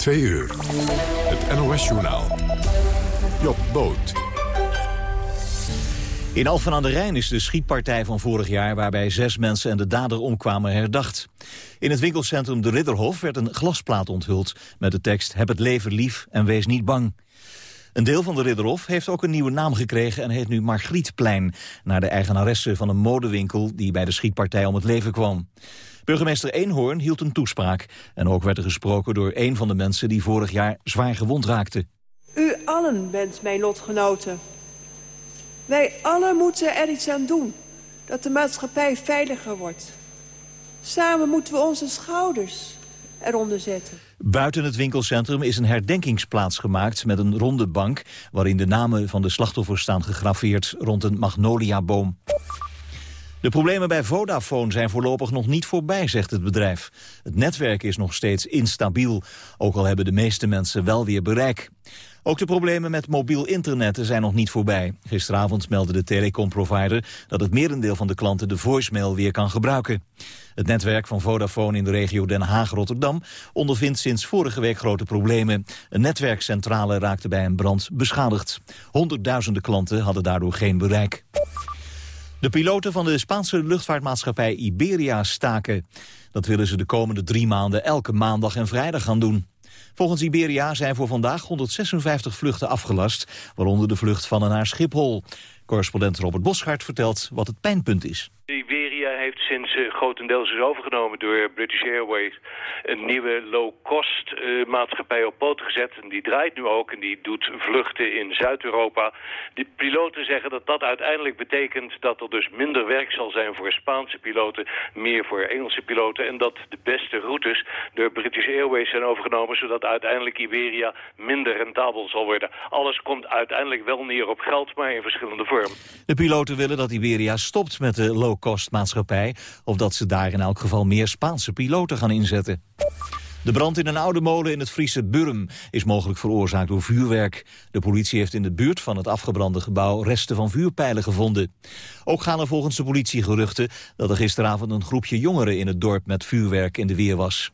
Twee uur. Het NOS-journaal. Job Boot. In Alphen aan de Rijn is de schietpartij van vorig jaar... waarbij zes mensen en de dader omkwamen herdacht. In het winkelcentrum De Ridderhof werd een glasplaat onthuld... met de tekst Heb het leven lief en wees niet bang. Een deel van de Ridderhof heeft ook een nieuwe naam gekregen... en heet nu Margrietplein, naar de eigenaresse van een modewinkel... die bij de schietpartij om het leven kwam. Burgemeester Eenhoorn hield een toespraak. En ook werd er gesproken door een van de mensen die vorig jaar zwaar gewond raakte. U allen bent mijn lotgenoten. Wij allen moeten er iets aan doen. Dat de maatschappij veiliger wordt. Samen moeten we onze schouders eronder zetten. Buiten het winkelcentrum is een herdenkingsplaats gemaakt met een ronde bank... waarin de namen van de slachtoffers staan gegraveerd rond een magnoliaboom. De problemen bij Vodafone zijn voorlopig nog niet voorbij, zegt het bedrijf. Het netwerk is nog steeds instabiel, ook al hebben de meeste mensen wel weer bereik. Ook de problemen met mobiel internet zijn nog niet voorbij. Gisteravond meldde de telecomprovider dat het merendeel van de klanten de voicemail weer kan gebruiken. Het netwerk van Vodafone in de regio Den Haag-Rotterdam ondervindt sinds vorige week grote problemen. Een netwerkcentrale raakte bij een brand beschadigd. Honderdduizenden klanten hadden daardoor geen bereik. De piloten van de Spaanse luchtvaartmaatschappij Iberia staken. Dat willen ze de komende drie maanden elke maandag en vrijdag gaan doen. Volgens Iberia zijn voor vandaag 156 vluchten afgelast, waaronder de vlucht van en naar Schiphol. Correspondent Robert Boschart vertelt wat het pijnpunt is heeft sinds uh, grotendeels is overgenomen door British Airways... een nieuwe low-cost uh, maatschappij op poot gezet. En die draait nu ook en die doet vluchten in Zuid-Europa. De piloten zeggen dat dat uiteindelijk betekent... dat er dus minder werk zal zijn voor Spaanse piloten... meer voor Engelse piloten. En dat de beste routes door British Airways zijn overgenomen... zodat uiteindelijk Iberia minder rentabel zal worden. Alles komt uiteindelijk wel neer op geld, maar in verschillende vormen. De piloten willen dat Iberia stopt met de low-cost maatschappij of dat ze daar in elk geval meer Spaanse piloten gaan inzetten. De brand in een oude molen in het Friese Burm is mogelijk veroorzaakt door vuurwerk. De politie heeft in de buurt van het afgebrande gebouw resten van vuurpijlen gevonden. Ook gaan er volgens de politie geruchten dat er gisteravond een groepje jongeren in het dorp met vuurwerk in de weer was.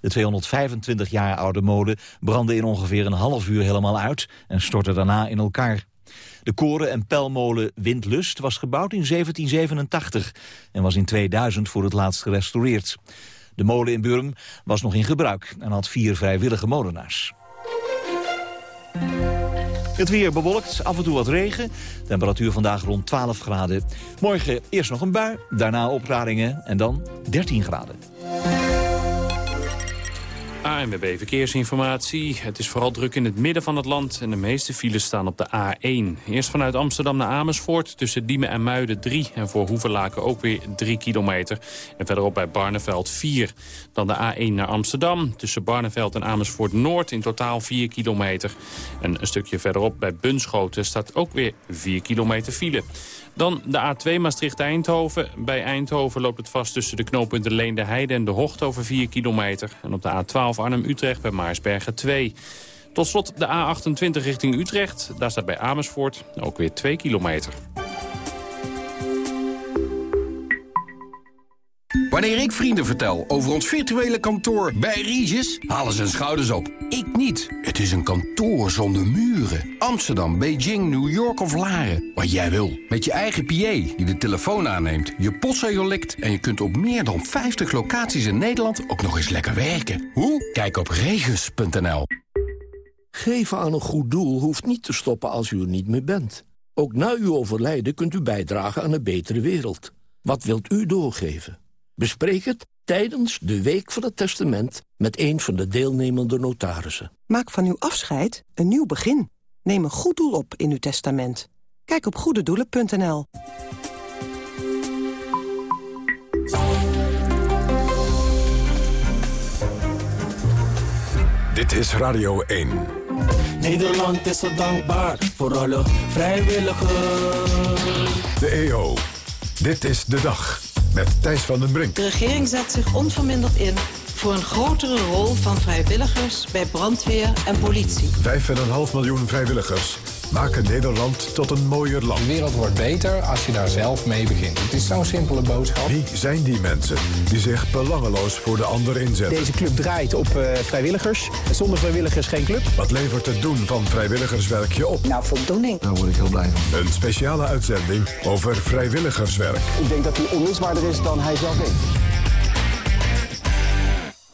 De 225 jaar oude molen brandde in ongeveer een half uur helemaal uit en stortte daarna in elkaar. De koren- en pelmolen Windlust was gebouwd in 1787 en was in 2000 voor het laatst gerestaureerd. De molen in Burm was nog in gebruik en had vier vrijwillige molenaars. Het weer bewolkt, af en toe wat regen. Temperatuur vandaag rond 12 graden. Morgen eerst nog een bui, daarna opklaringen en dan 13 graden. ANWB Verkeersinformatie. Het is vooral druk in het midden van het land en de meeste files staan op de A1. Eerst vanuit Amsterdam naar Amersfoort tussen Diemen en Muiden 3... en voor Hoevelaken ook weer 3 kilometer. En verderop bij Barneveld 4. Dan de A1 naar Amsterdam tussen Barneveld en Amersfoort Noord... in totaal 4 kilometer. En een stukje verderop bij Bunschoten staat ook weer 4 kilometer file. Dan de A2 Maastricht-Eindhoven. Bij Eindhoven loopt het vast tussen de knooppunten Leende Heide en de Hocht over 4 kilometer. En op de A12 Arnhem-Utrecht bij Maarsbergen 2. Tot slot de A28 richting Utrecht. Daar staat bij Amersfoort ook weer 2 kilometer. Wanneer ik vrienden vertel over ons virtuele kantoor bij Regis, halen ze hun schouders op. Ik niet. Het is een kantoor zonder muren. Amsterdam, Beijing, New York of Laren. Wat jij wil. Met je eigen PA die de telefoon aanneemt, je postzegel likt... en je kunt op meer dan 50 locaties in Nederland ook nog eens lekker werken. Hoe? Kijk op regis.nl. Geven aan een goed doel hoeft niet te stoppen als u er niet meer bent. Ook na uw overlijden kunt u bijdragen aan een betere wereld. Wat wilt u doorgeven? Bespreek het tijdens de Week van het Testament met een van de deelnemende notarissen. Maak van uw afscheid een nieuw begin. Neem een goed doel op in uw testament. Kijk op goededoelen.nl. Dit is Radio 1. Nederland is zo dankbaar voor alle vrijwilligers. De EO. Dit is de dag met Thijs van den Brink. De regering zet zich onverminderd in voor een grotere rol van vrijwilligers bij brandweer en politie. 5,5 miljoen vrijwilligers maken Nederland tot een mooier land. De wereld wordt beter als je daar zelf mee begint. Het is zo'n simpele boodschap. Wie zijn die mensen die zich belangeloos voor de ander inzetten? Deze club draait op uh, vrijwilligers. Zonder vrijwilligers geen club. Wat levert het doen van vrijwilligerswerk je op? Nou, voldoening. Daar word ik heel blij van. Een speciale uitzending over vrijwilligerswerk. Ik denk dat hij onmisbaarder is dan hij zelf denkt.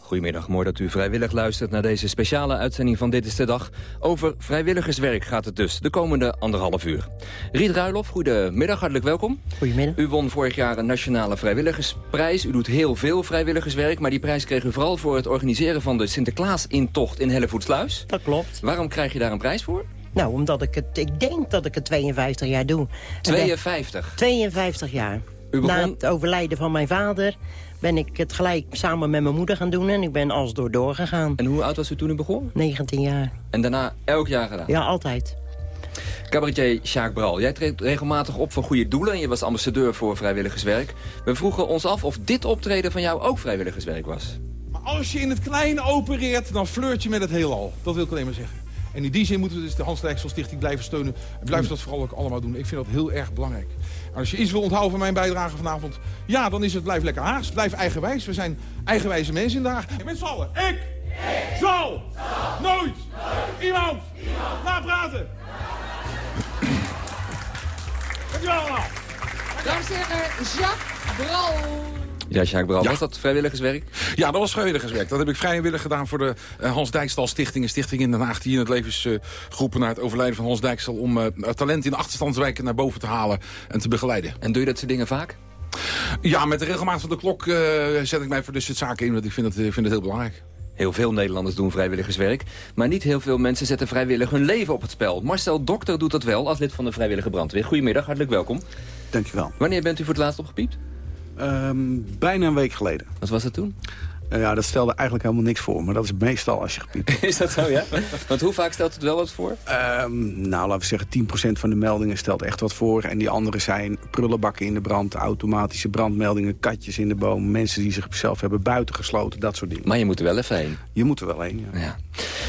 Goedemiddag, mooi dat u vrijwillig luistert naar deze speciale uitzending van Dit is de Dag. Over vrijwilligerswerk gaat het dus, de komende anderhalf uur. Riet Ruilof, goedemiddag, hartelijk welkom. Goedemiddag. U won vorig jaar een nationale vrijwilligersprijs. U doet heel veel vrijwilligerswerk, maar die prijs kreeg u vooral voor het organiseren van de Sinterklaas-intocht in Hellevoetsluis. Dat klopt. Waarom krijg je daar een prijs voor? Nou, omdat ik het, ik denk dat ik het 52 jaar doe. 52? 52 jaar. U begon... Na het overlijden van mijn vader ben ik het gelijk samen met mijn moeder gaan doen. En ik ben als door doorgegaan. En hoe oud was u toen u begon? 19 jaar. En daarna elk jaar gedaan? Ja, altijd. Cabaretier Sjaak Bral, jij treedt regelmatig op voor goede doelen... en je was ambassadeur voor vrijwilligerswerk. We vroegen ons af of dit optreden van jou ook vrijwilligerswerk was. Maar als je in het kleine opereert, dan flirt je met het heelal. Dat wil ik alleen maar zeggen. En in die zin moeten we dus de Hans Dijksel Stichting blijven steunen. En blijven dat vooral ook allemaal doen. Ik vind dat heel erg belangrijk. Als je iets wil onthouden van mijn bijdrage vanavond... ja, dan is het blijf lekker Haags. Blijf eigenwijs. We zijn eigenwijze mensen in de Haag. Met z'n allen. Ik, zal, nooit, iemand, laat praten. Dankjewel allemaal. Heren, Jacques Bral. Ja, Jacques Bral, Ja. was dat vrijwilligerswerk? Ja, dat was vrijwilligerswerk. Dat heb ik vrijwillig gedaan voor de eh, Hans Dijkstal Stichting. Een stichting in Den Haag die in het leven is eh, geroepen naar het overlijden van Hans Dijkstal... om eh, talent in de achterstandswijken naar boven te halen en te begeleiden. En doe je dat soort dingen vaak? Ja, met de regelmaat van de klok eh, zet ik mij voor dit soort zaken in. Want ik vind het, ik vind het heel belangrijk. Heel veel Nederlanders doen vrijwilligerswerk. Maar niet heel veel mensen zetten vrijwillig hun leven op het spel. Marcel Dokter doet dat wel als lid van de vrijwillige brandweer. Goedemiddag, hartelijk welkom. Dankjewel. Wanneer bent u voor het laatst opgepiept? Ehm, bijna een week geleden. Wat was dat toen? Eh, ja, dat stelde eigenlijk helemaal niks voor. Maar dat is meestal als je gepiept hebt. Is dat zo, ja? Want hoe vaak stelt het wel wat voor? Ehm, nou, laten we zeggen 10% van de meldingen stelt echt wat voor. En die andere zijn prullenbakken in de brand, automatische brandmeldingen, katjes in de boom, mensen die zichzelf hebben buitengesloten, dat soort dingen. Maar je moet er wel even heen. Je moet er wel heen, ja. Ja.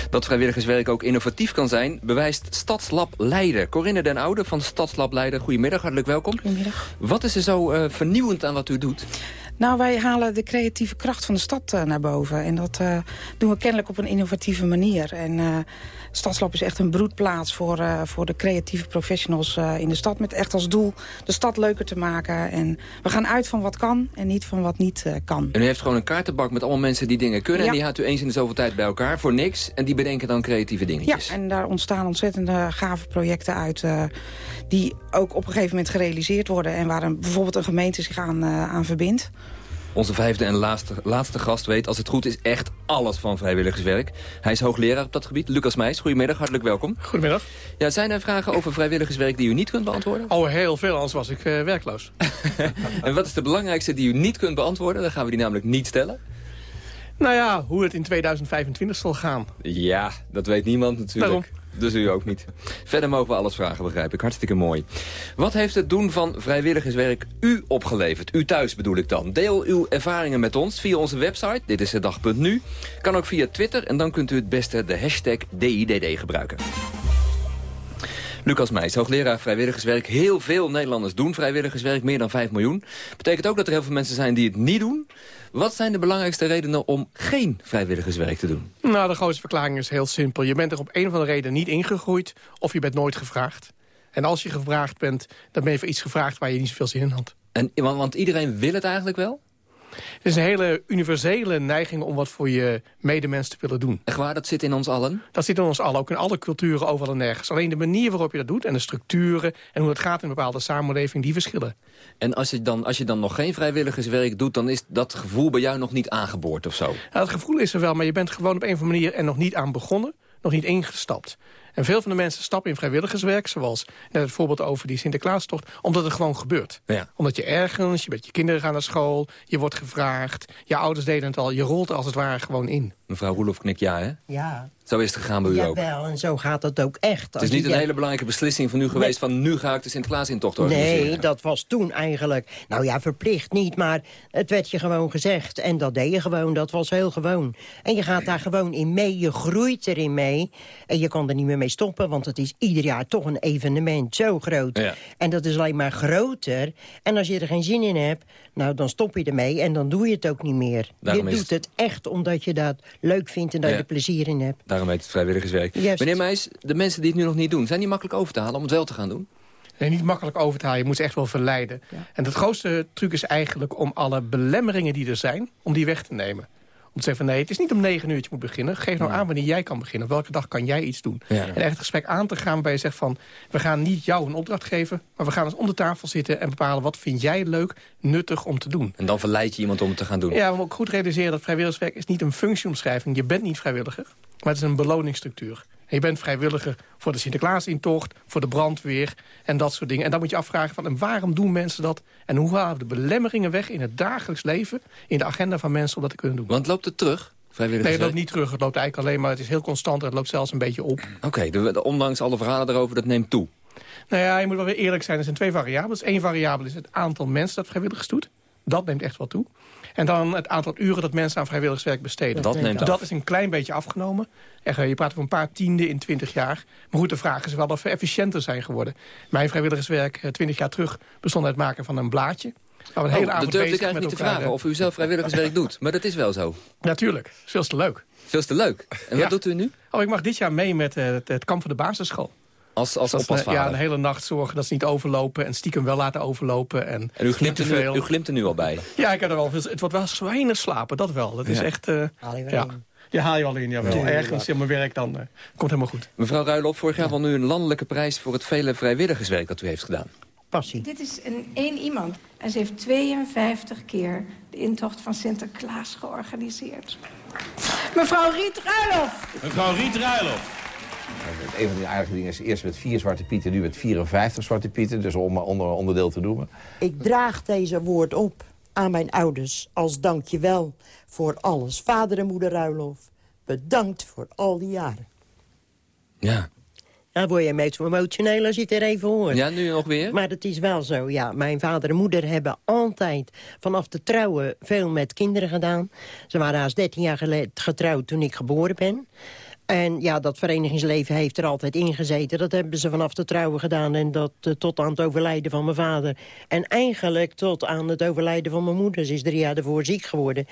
Dat vrijwilligerswerk ook innovatief kan zijn, bewijst Stadslab Leiden. Corinne den Oude van Stadslab Leiden, goedemiddag, hartelijk welkom. Goedemiddag. Wat is er zo eh, vernieuwend aan wat u doet? Nou, wij halen de creatieve kracht van de stad eh, naar boven. En dat eh, doen we kennelijk op een innovatieve manier. En eh Stadslab is echt een broedplaats voor, voor de creatieve professionals in de stad. Met echt als doel de stad leuker te maken. En we gaan uit van wat kan en niet van wat niet kan. En u heeft gewoon een kaartenbak met allemaal mensen die dingen kunnen. Ja. En die houdt u eens in de zoveel tijd bij elkaar voor niks. En die bedenken dan creatieve Ja, dingetjes. en daar ontstaan ontzettende gave projecten uit... die ook op een gegeven moment gerealiseerd worden... en waar een, bijvoorbeeld een gemeente zich aan, aan verbindt. Onze vijfde en laatste, laatste gast weet, als het goed is, echt alles van vrijwilligerswerk. Hij is hoogleraar op dat gebied. Lucas Meijs, goedemiddag, hartelijk welkom. Goedemiddag. Ja, zijn er vragen over vrijwilligerswerk die u niet kunt beantwoorden? Oh, heel veel, anders was ik eh, werkloos. En wat is de belangrijkste die u niet kunt beantwoorden? Dan gaan we die namelijk niet stellen. Nou ja, hoe het in 2025 zal gaan. Ja, dat weet niemand natuurlijk. Waarom? Dus u ook niet. Verder mogen we alles vragen, begrijp ik. Hartstikke mooi. Wat heeft het doen van vrijwilligerswerk u opgeleverd? U thuis bedoel ik dan. Deel uw ervaringen met ons via onze website. Dit is de dag.nu. Kan ook via Twitter en dan kunt u het beste de hashtag DIDD gebruiken. Lucas Meijs, hoogleraar vrijwilligerswerk. Heel veel Nederlanders doen vrijwilligerswerk, meer dan 5 miljoen. Betekent ook dat er heel veel mensen zijn die het niet doen. Wat zijn de belangrijkste redenen om geen vrijwilligerswerk te doen? Nou, de grootste verklaring is heel simpel. Je bent er op een of andere reden niet ingegroeid of je bent nooit gevraagd. En als je gevraagd bent, dan ben je voor iets gevraagd waar je niet zoveel zin in had. En, want, want iedereen wil het eigenlijk wel? Het is een hele universele neiging om wat voor je medemens te willen doen. Echt waar, dat zit in ons allen? Dat zit in ons allen, ook in alle culturen, overal en nergens. Alleen de manier waarop je dat doet en de structuren... en hoe het gaat in een bepaalde samenleving, die verschillen. En als je, dan, als je dan nog geen vrijwilligerswerk doet... dan is dat gevoel bij jou nog niet aangeboord of zo? Nou, het gevoel is er wel, maar je bent gewoon op een of andere manier... er nog niet aan begonnen, nog niet ingestapt. En veel van de mensen stappen in vrijwilligerswerk... zoals net het voorbeeld over die Sinterklaastocht... omdat het gewoon gebeurt. Ja. Omdat je ergens, je met je kinderen gaan naar school... je wordt gevraagd, je ouders deden het al... je rolt als het ware gewoon in. Mevrouw Roelof knikt ja, hè? Ja. Zo is het gegaan bij u ook. Jawel, en zo gaat het ook echt. Het is niet een hele belangrijke beslissing van u geweest... van nu ga ik de Sinterklaasintocht organiseren. Nee, dat was toen eigenlijk... Nou ja, verplicht niet, maar het werd je gewoon gezegd. En dat deed je gewoon, dat was heel gewoon. En je gaat daar gewoon in mee, je groeit erin mee. En je kan er niet meer mee stoppen, want het is ieder jaar toch een evenement zo groot. Ja. En dat is alleen maar groter. En als je er geen zin in hebt, nou dan stop je ermee... en dan doe je het ook niet meer. Daarom je doet het echt omdat je dat leuk vindt en dat Ja. je er plezier in hebt. Daarom heet het vrijwilligerswerk. Juist. Meneer Meijs, de mensen die het nu nog niet doen... zijn die makkelijk over te halen om het wel te gaan doen? Nee, niet makkelijk over te halen. Je moet ze echt wel verleiden. En het grootste truc is eigenlijk om alle belemmeringen die er zijn... om die weg te nemen. Om te zeggen van nee, het is niet om negen uur dat je moet beginnen. Geef nou aan wanneer jij kan beginnen. Op welke dag kan jij iets doen? Ja. En echt het gesprek aan te gaan waarbij je zegt van... we gaan niet jou een opdracht geven, maar we gaan eens om de tafel zitten... en bepalen wat vind jij leuk, nuttig om te doen. En dan verleid je iemand om het te gaan doen. Ja, we moeten ook goed realiseren dat vrijwilligerswerk is niet een functieomschrijving. Je bent niet vrijwilliger, maar het is een beloningsstructuur. En je bent vrijwilliger voor de Sinterklaasintocht, voor de brandweer en dat soort dingen. En dan moet je afvragen van en waarom doen mensen dat? En hoe halen we de belemmeringen weg in het dagelijks leven, in de agenda van mensen om dat te kunnen doen? Want loopt het terug, Nee, het loopt niet terug. Het loopt eigenlijk alleen maar, het is heel constant en het loopt zelfs een beetje op. Oké, ondanks alle verhalen daarover, dat neemt toe. Nou ja, je moet wel weer eerlijk zijn. Er zijn twee variabelen. Dus één variabele is het aantal mensen dat vrijwilligers doet. Dat neemt echt wel toe. En dan het aantal uren dat mensen aan vrijwilligerswerk besteden. Dat neemt. Dat is een klein beetje afgenomen. Echt, eh, je praat over een paar tienden in twintig jaar. Maar goed, de vraag is wel of we efficiënter zijn geworden. Mijn vrijwilligerswerk eh, twintig jaar terug bestond uit het maken van een blaadje. Waar we een hele Oh, avond dat durfde ik eigenlijk niet te vragen eh, of u zelf vrijwilligerswerk doet. Maar dat is wel zo. Natuurlijk, veel te leuk. Veel te leuk. En Ja. wat doet u nu? Oh, ik mag dit jaar mee met het, het kamp van de basisschool. Als, als Dat oppasvader. Ja, een hele nacht zorgen dat ze niet overlopen en stiekem wel laten overlopen. En, En u glimt, er te nu, veel. u glimt er nu al bij. Ja, ik heb er wel veel. Het wordt wel zo weinig slapen, dat wel. Dat is echt. eh, Haal je wel ja. in. Je haal je wel in, jawel. Ergens in mijn werk dan eh, komt helemaal goed. Mevrouw Ruilof, vorig jaar won u een landelijke prijs... voor het vele vrijwilligerswerk dat u heeft gedaan. Passie. Dit is een één iemand. En ze heeft 52 keer de intocht van Sinterklaas georganiseerd. Mevrouw Riet Ruilof. Mevrouw Riet Ruilof. Een van die aardige dingen is eerst met vier zwarte pieten, nu met 54 zwarte pieten. Dus om maar onder onderdeel te noemen. Ik draag deze woord op aan mijn ouders als dankjewel voor alles. Vader en moeder Ruilof, bedankt voor al die jaren. Ja. Dan word je meestal emotioneel als je het er even hoort. Ja, nu nog weer? Maar het is wel zo, ja. Mijn vader en moeder hebben altijd vanaf de trouwen veel met kinderen gedaan. Ze waren haast 13 jaar geleden getrouwd toen ik geboren ben. En ja, dat verenigingsleven heeft er altijd in gezeten. Dat hebben ze vanaf de trouwen gedaan en dat eh, tot aan het overlijden van mijn vader. En eigenlijk tot aan het overlijden van mijn moeder. Ze is drie jaar ervoor ziek geworden.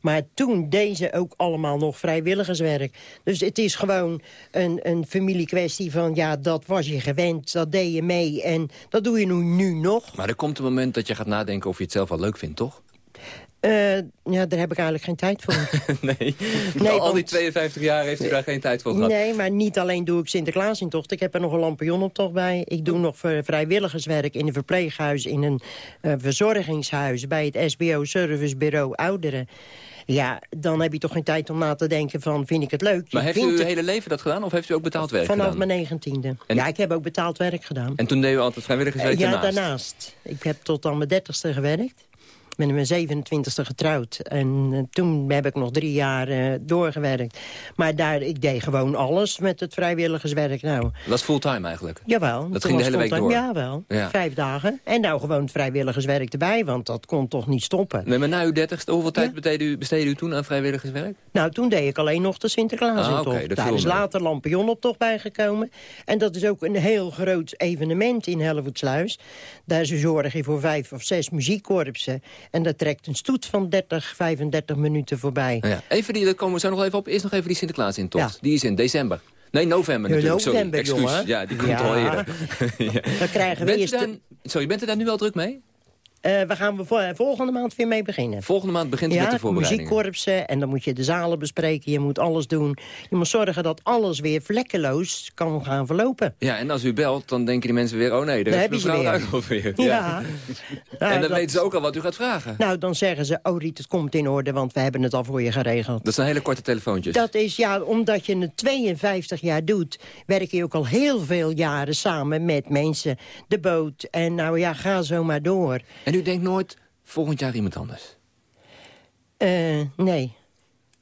Maar toen deed ze ook allemaal nog vrijwilligerswerk. Dus het is gewoon een, een familiekwestie van... ja, dat was je gewend, dat deed je mee en dat doe je nu, nu nog. Maar er komt een moment dat je gaat nadenken of je het zelf wel leuk vindt, toch? Eh, ja, daar heb ik eigenlijk geen tijd voor. nee. Nee, al, al die want- 52 jaar heeft u daar geen tijd voor gehad. Nee, maar niet alleen doe ik Sinterklaasintocht. Ik heb er nog een lampionnoptocht bij. Ik doe nog vrijwilligerswerk in een verpleeghuis... in een eh, verzorgingshuis bij het SBO Servicebureau Ouderen. Ja, dan heb je toch geen tijd om na te denken van, vind ik het leuk? Maar heeft u uw het hele leven dat gedaan of heeft u ook betaald werk Vanaf gedaan? mijn negentiende. En- Ja, ik heb ook betaald werk gedaan. En toen deed u altijd vrijwilligerswerk ja, daarnaast? daarnaast. Ik heb tot aan mijn dertigste gewerkt. Ik ben in mijn 27e getrouwd. En eh, toen heb ik nog drie jaar eh, doorgewerkt. Maar daar, ik deed gewoon alles met het vrijwilligerswerk. Nou, Dat was fulltime eigenlijk? Jawel. Dat ging de hele week door? Jawel, Ja. vijf dagen. En nou gewoon het vrijwilligerswerk erbij, want dat kon toch niet stoppen. Nee, maar na uw dertigste, hoeveel tijd besteedde u, besteedde u toen aan vrijwilligerswerk? Nou, toen deed ik alleen nog de Sinterklaasintocht. Ah, Daar is later lampionnoptocht bijgekomen. En dat is ook een heel groot evenement in Hellevoetsluis. Daar zorg je voor vijf of zes muziekkorpsen. En daar trekt een stoet van 30, 35 minuten voorbij. Nou ja, even die, daar komen we zo nog even op. Eerst nog even die Sinterklaasintocht. Die is in december. Nee, november Ja, natuurlijk. november, Sorry, excuus. Ja, die komt Ja. al eerder. ja. Dan krijgen we Bent eerst... daar, sorry, bent u daar nu al druk mee? Eh, we gaan we vo- volgende maand weer mee beginnen. Volgende maand begint ja, met de voorbereidingen. muziekkorpsen en dan moet je de zalen bespreken. Je moet alles doen. Je moet zorgen dat alles weer vlekkeloos kan gaan verlopen. Ja, en als u belt, dan denken die mensen weer... oh nee, daar heb je mevrouw ze weer. Ja. Nou, en dan dat- weten ze ook al wat u gaat vragen. Nou, dan zeggen ze, oh Riet, het komt in orde, want we hebben het al voor je geregeld. Dat zijn hele korte telefoontjes. Dat is, ja, omdat je het 52 jaar doet... werk je ook al heel veel jaren samen met mensen. De boot en nou ja, ga zo maar door. En u denkt nooit, volgend jaar iemand anders? Eh, nee.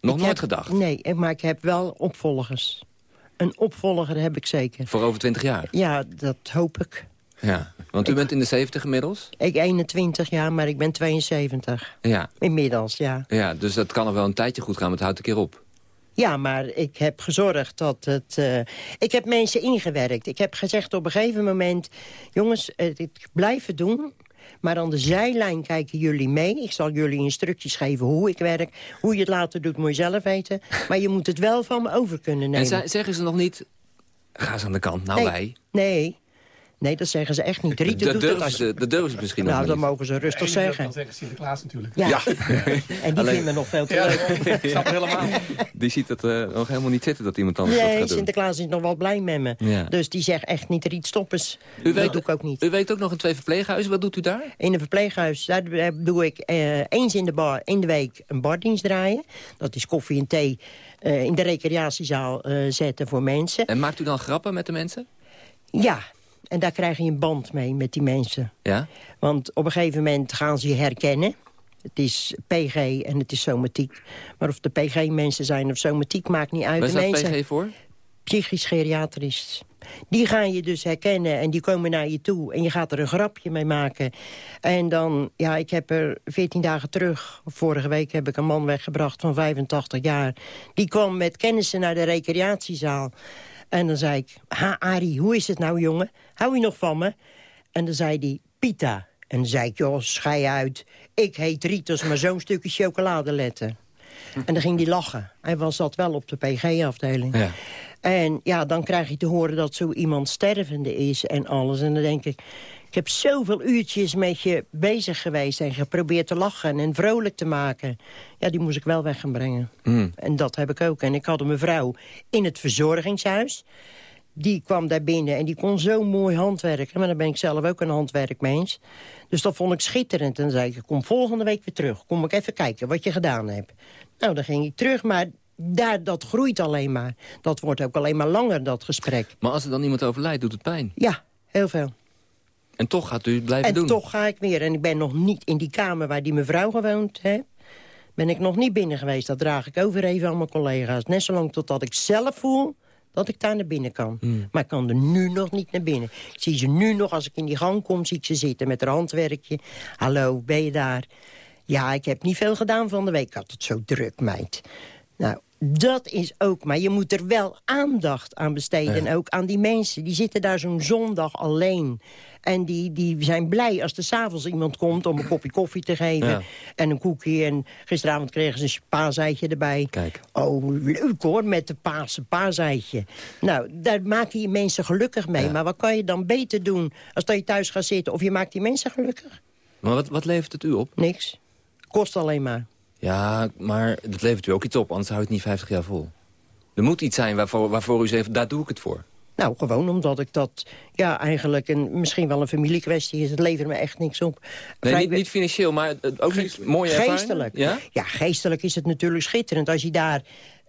Nog Ik nooit heb- gedacht? Nee, eh, maar ik heb wel opvolgers. Een opvolger heb ik zeker. Voor over 20 jaar? Ja, dat hoop ik. Ja. Want u bent in de 70 inmiddels? Ik 21 jaar, maar ik ben 72. Ja. Inmiddels, ja. ja. Dus dat kan nog wel een tijdje goed gaan, maar het houdt een keer op. Ja, maar ik heb gezorgd dat het... eh, ik heb mensen ingewerkt. Ik heb gezegd op een gegeven moment... jongens, eh, dit blijven doen... maar aan de zijlijn kijken jullie mee. Ik zal jullie instructies geven hoe ik werk. Hoe je het later doet, moet je zelf weten. Maar je moet het wel van me over kunnen nemen. En ze- zeggen ze nog niet... Ga eens aan de kant, nou nee, wij. Nee, nee, dat zeggen ze echt niet. Riet Dat doet het durven, als... ze, dat durven ze misschien Nou, nog dat niet. mogen ze rustig Enige dat zeggen. kan zeggen Sinterklaas natuurlijk. Ja. En die Alleen- vinden me nog veel te Ja, leuk. ik snap het helemaal. Die ziet het eh, nog helemaal niet zitten dat iemand anders dat Nee, gaat doen. Sinterklaas is nog wel blij met me. Ja. Dus die zegt echt niet, Riet, stop eens. U dat weet, doe ik ook niet. U weet ook nog in twee verpleeghuizen. Wat doet u daar? In een verpleeghuis, daar doe ik eh, eens in de, bar, in de week een bardienst draaien. Dat is koffie en thee eh, in de recreatiezaal eh, zetten voor mensen. En maakt u dan grappen met de mensen? Ja, en daar krijg je een band mee met die mensen. Ja? Want op een gegeven moment gaan ze je herkennen. Het is PG en het is somatiek. Maar of de PG-mensen zijn of somatiek maakt niet uit. Waar staat mensen- PG voor? psychisch geriatrisch. Die gaan je dus herkennen en die komen naar je toe. En je gaat er een grapje mee maken. En dan, ja, ik heb er 14 dagen terug... vorige week heb ik een man weggebracht van 85 jaar. Die kwam met kennissen naar de recreatiezaal. En dan zei ik, ha, Arie, hoe is het nou, jongen? Hou je nog van me? En dan zei hij, Pita. En dan zei ik, joh, schei uit. Ik heet Rieters, maar zo'n stukje chocoladeletten. En dan ging hij lachen. Hij was zat wel op de PG-afdeling. Ja. En ja, dan krijg je te horen dat zo iemand stervende is en alles. En dan denk ik, ik heb zoveel uurtjes met je bezig geweest... en geprobeerd te lachen en vrolijk te maken. Ja, die moest ik wel weg gaan brengen. Hmm. En dat heb ik ook. En ik had een mevrouw in het verzorgingshuis. Die kwam daar binnen en die kon zo mooi handwerken. Maar dan ben ik zelf ook een handwerkmens. Dus dat vond ik schitterend. En dan zei ik, kom volgende week weer terug. Kom ik even kijken wat je gedaan hebt. Nou, dan ging ik terug, maar daar, dat groeit alleen maar. Dat wordt ook alleen maar langer, dat gesprek. Maar als er dan iemand overlijdt, doet het pijn. Ja, heel veel. En toch gaat u het blijven En doen. toch ga ik weer. En ik ben nog niet in die kamer waar die mevrouw gewoond heeft. Ben ik nog niet binnen geweest. Dat draag ik over even aan mijn collega's. Net zolang totdat ik zelf voel dat ik daar naar binnen kan. Hmm. Maar ik kan er nu nog niet naar binnen. Ik zie ze nu nog, als ik in die gang kom, zie ik ze zitten met haar handwerkje. Hallo, ben je daar? Ja, ik heb niet veel gedaan van de week. Ik had het zo druk, meid. Nou, dat is ook, maar je moet er wel aandacht aan besteden. En ook aan die mensen. Die zitten daar zo'n zondag alleen. En die, die zijn blij als er s'avonds iemand komt om een kopje koffie te geven. Ja. En een koekje. En gisteravond kregen ze een paaseitje erbij. Kijk. Oh, leuk hoor, met de paas, een paaseitje. Nou, daar maak je mensen gelukkig mee. Maar wat kan je dan beter doen als dat je thuis gaat zitten... of je maakt die mensen gelukkig? Maar wat, wat levert het u op? Niks. Kost alleen maar. Ja, maar dat levert u ook iets op, anders houdt het niet 50 jaar vol. Er moet iets zijn waarvoor, waarvoor u zegt, daar doe ik het voor. Nou, gewoon omdat ik dat ja, eigenlijk een, misschien wel een familiekwestie is. Het levert me echt niks op. Nee, Vrij- niet, niet financieel, maar eh, ook niet mooie ervaring. Geestelijk. Ja? ja, geestelijk is het natuurlijk schitterend. Als je daar...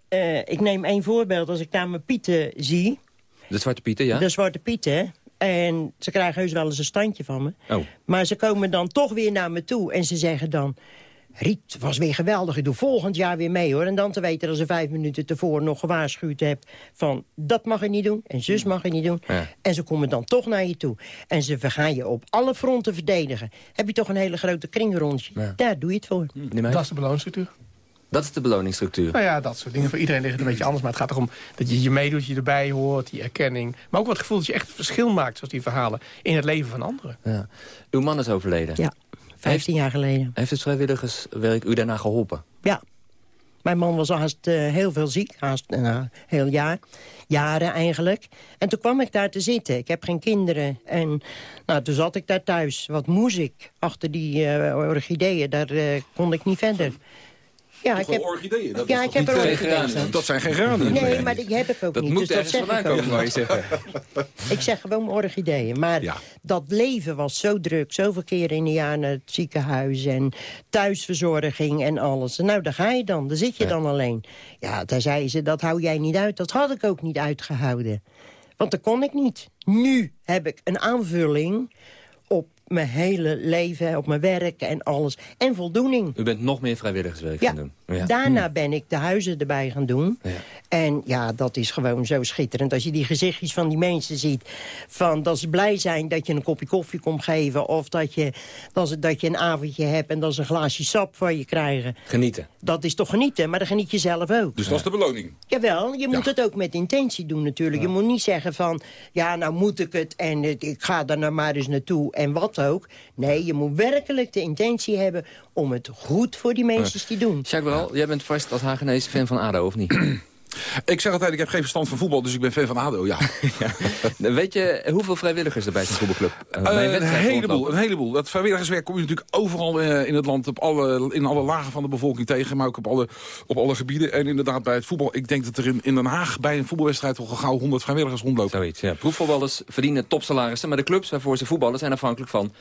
eh, ik neem één voorbeeld. Als ik daar mijn pieten zie... De Zwarte Pieten, ja? De Zwarte Pieten... En ze krijgen heus wel eens een standje van me. Oh. Maar ze komen dan toch weer naar me toe. En ze zeggen dan... Riet, was weer geweldig. Ik doe volgend jaar weer mee, hoor. En dan te weten dat ze vijf minuten tevoren nog gewaarschuwd hebt... van dat mag je niet doen en zus mag je niet doen. Ja. En ze komen dan toch naar je toe. En ze gaan je op alle fronten verdedigen. Heb je toch een hele grote kring rond je. Ja. Daar doe je het voor. Mee? Dat is de beloonsstructuur. Dat is de beloningsstructuur. Nou ja, dat soort dingen. Voor iedereen ligt het een beetje anders. Maar het gaat erom dat je je meedoet, je erbij hoort, die erkenning. Maar ook wat het gevoel dat je echt een verschil maakt, zoals die verhalen, in het leven van anderen. Ja. Uw man is overleden. Ja, 15 jaar geleden. Heeft het vrijwilligerswerk u daarna geholpen? Ja. Mijn man was haast eh, heel veel ziek, haast een eh, heel jaar. Jaren eigenlijk. En toen kwam ik daar te zitten. Ik heb geen kinderen. En nou, toen zat ik daar thuis. Wat moest ik? Achter die eh, orchideeën, daar kon ik niet verder. Ja, ik heb, orchideeën. Dat ja, is ik toch heb niet er geen orchideeën. granen? Dat zijn geen granen. Nee, maar die heb ik ook Dat niet. moet dus dat ergens ik ook komen, wou je zeggen. Ik zeg gewoon orchideeën. Maar Ja. dat leven was zo druk. Zoveel keren in een jaar naar het ziekenhuis. En thuisverzorging en alles. En nou, daar ga je dan. Daar zit je dan alleen. Ja, daar zei ze, dat hou jij niet uit. Dat had ik ook niet uitgehouden. Want dat kon ik niet. Nu heb ik een aanvulling mijn hele leven, op mijn werk en alles. En voldoening. U bent nog meer vrijwilligerswerk Ja. gaan doen. Ja. Daarna ben ik de huizen erbij gaan doen. Ja. En ja, dat is gewoon zo schitterend. Als je die gezichtjes van die mensen ziet... Van dat ze blij zijn dat je een kopje koffie komt geven... of dat je, dat ze, dat je een avondje hebt en dat ze een glaasje sap van je krijgen. Genieten. Dat is toch genieten, maar dan geniet je zelf ook. Dus dat is de beloning. Jawel, je moet het ook met intentie doen natuurlijk. Je moet niet zeggen van, ja, nou moet ik het en het- ik ga er nou maar eens naartoe en wat ook. Nee, je moet werkelijk de intentie hebben om het goed voor die mensen te doen. Jacques Bral, jij bent vast als Hagenees fan van ADO, of niet? Ik zeg altijd, ik heb geen verstand van voetbal, dus ik ben fan van ADO, ja. Weet je hoeveel vrijwilligers er bij zijn voetbalclub? eh, Eh, een heleboel, een heleboel. Dat vrijwilligerswerk kom je natuurlijk overal eh, in het land, op alle, in alle lagen van de bevolking tegen, maar ook op alle, op alle gebieden. En inderdaad bij het voetbal, ik denk dat er in, in Den Haag bij een voetbalwedstrijd al gauw 100 vrijwilligers rondlopen. Zoiets, ja. Proefvoetballers verdienen topsalarissen, maar de clubs waarvoor ze voetballen zijn afhankelijk van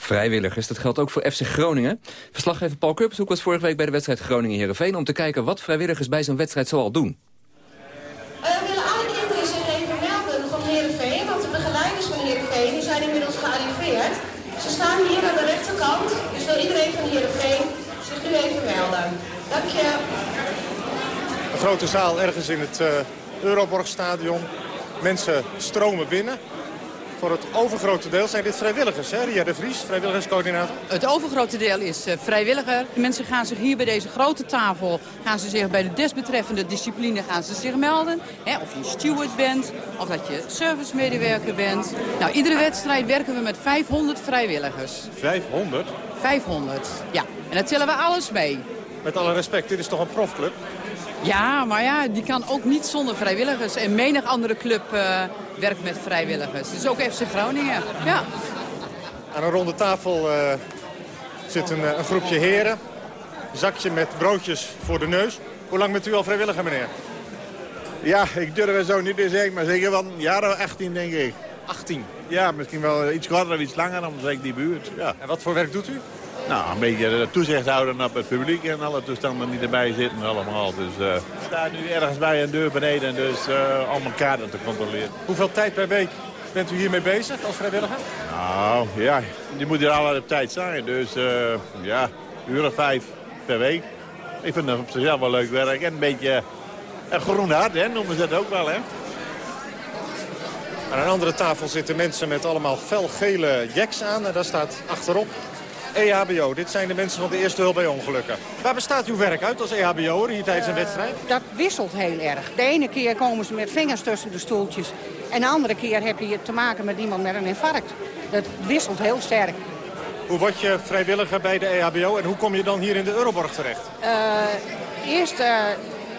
vrijwilligers. Dat geldt ook voor FC Groningen. Verslaggever Paul Kurpershoek was vorige week bij de wedstrijd Groningen-Herenveen om te kijken wat vrijwilligers bij zo'n wedstrijd zoal doen. Eh, we willen alle kinderen zich even melden van Heerenveen, want de begeleiders van Heerenveen die zijn inmiddels gearriveerd. Ze staan hier aan de rechterkant, dus wil iedereen van Heerenveen zich nu even melden. Dank je. Een grote zaal ergens in het eh Euroborgstadion. Mensen stromen binnen. Voor het overgrote deel zijn dit vrijwilligers, hè? Ria de Vries, vrijwilligerscoördinator. Het overgrote deel is eh, vrijwilliger. Mensen gaan zich hier bij deze grote tafel, gaan ze zich bij de desbetreffende discipline gaan ze zich melden. Hè, of je steward bent, of dat je servicemedewerker bent. Nou, iedere wedstrijd werken we met 500 vrijwilligers. 500. 500, ja. En dat tellen we alles mee. Met alle respect, dit is toch een profclub? Ja, maar ja, die kan ook niet zonder vrijwilligers. En menig andere club eh, werkt met vrijwilligers. Dus ook FC Groningen, ja. Aan een ronde tafel eh, zit een, eh, een groepje heren. Zakje met broodjes voor de neus. Hoe lang bent u al vrijwilliger, meneer? Ja, ik durf het zo niet te zeggen, maar zeker wel een jaar of 18 denk ik. 18? Ja, misschien wel iets korter of iets langer, dan zeg ik die buurt. Ja. En wat voor werk doet u? Nou, een beetje toezicht houden op het publiek en alle toestanden die erbij zitten allemaal. Dus eh ik sta nu ergens bij een deur beneden, dus eh allemaal kaarten te controleren. Hoeveel tijd per week bent u hiermee bezig als vrijwilliger? Nou, ja, die moet hier alle op tijd zijn. Dus eh, ja, uur of vijf per week. Ik vind het op zichzelf wel leuk werk en een beetje een groen hart, hè, noemen ze het ook wel, hè. Aan een andere tafel zitten mensen met allemaal felgele jacks aan. En daar staat achterop EHBO. Dit zijn de mensen van de eerste hulp bij ongelukken. Waar bestaat uw werk uit als E EHBO'er hier tijdens een wedstrijd? Dat wisselt heel erg. De ene keer komen ze met vingers tussen de stoeltjes. En de andere keer heb je te maken met iemand met een infarct. Dat wisselt heel sterk. Hoe word je vrijwilliger bij de EHBO en hoe kom je dan hier in de Euroborg terecht? Eh, eerst eh,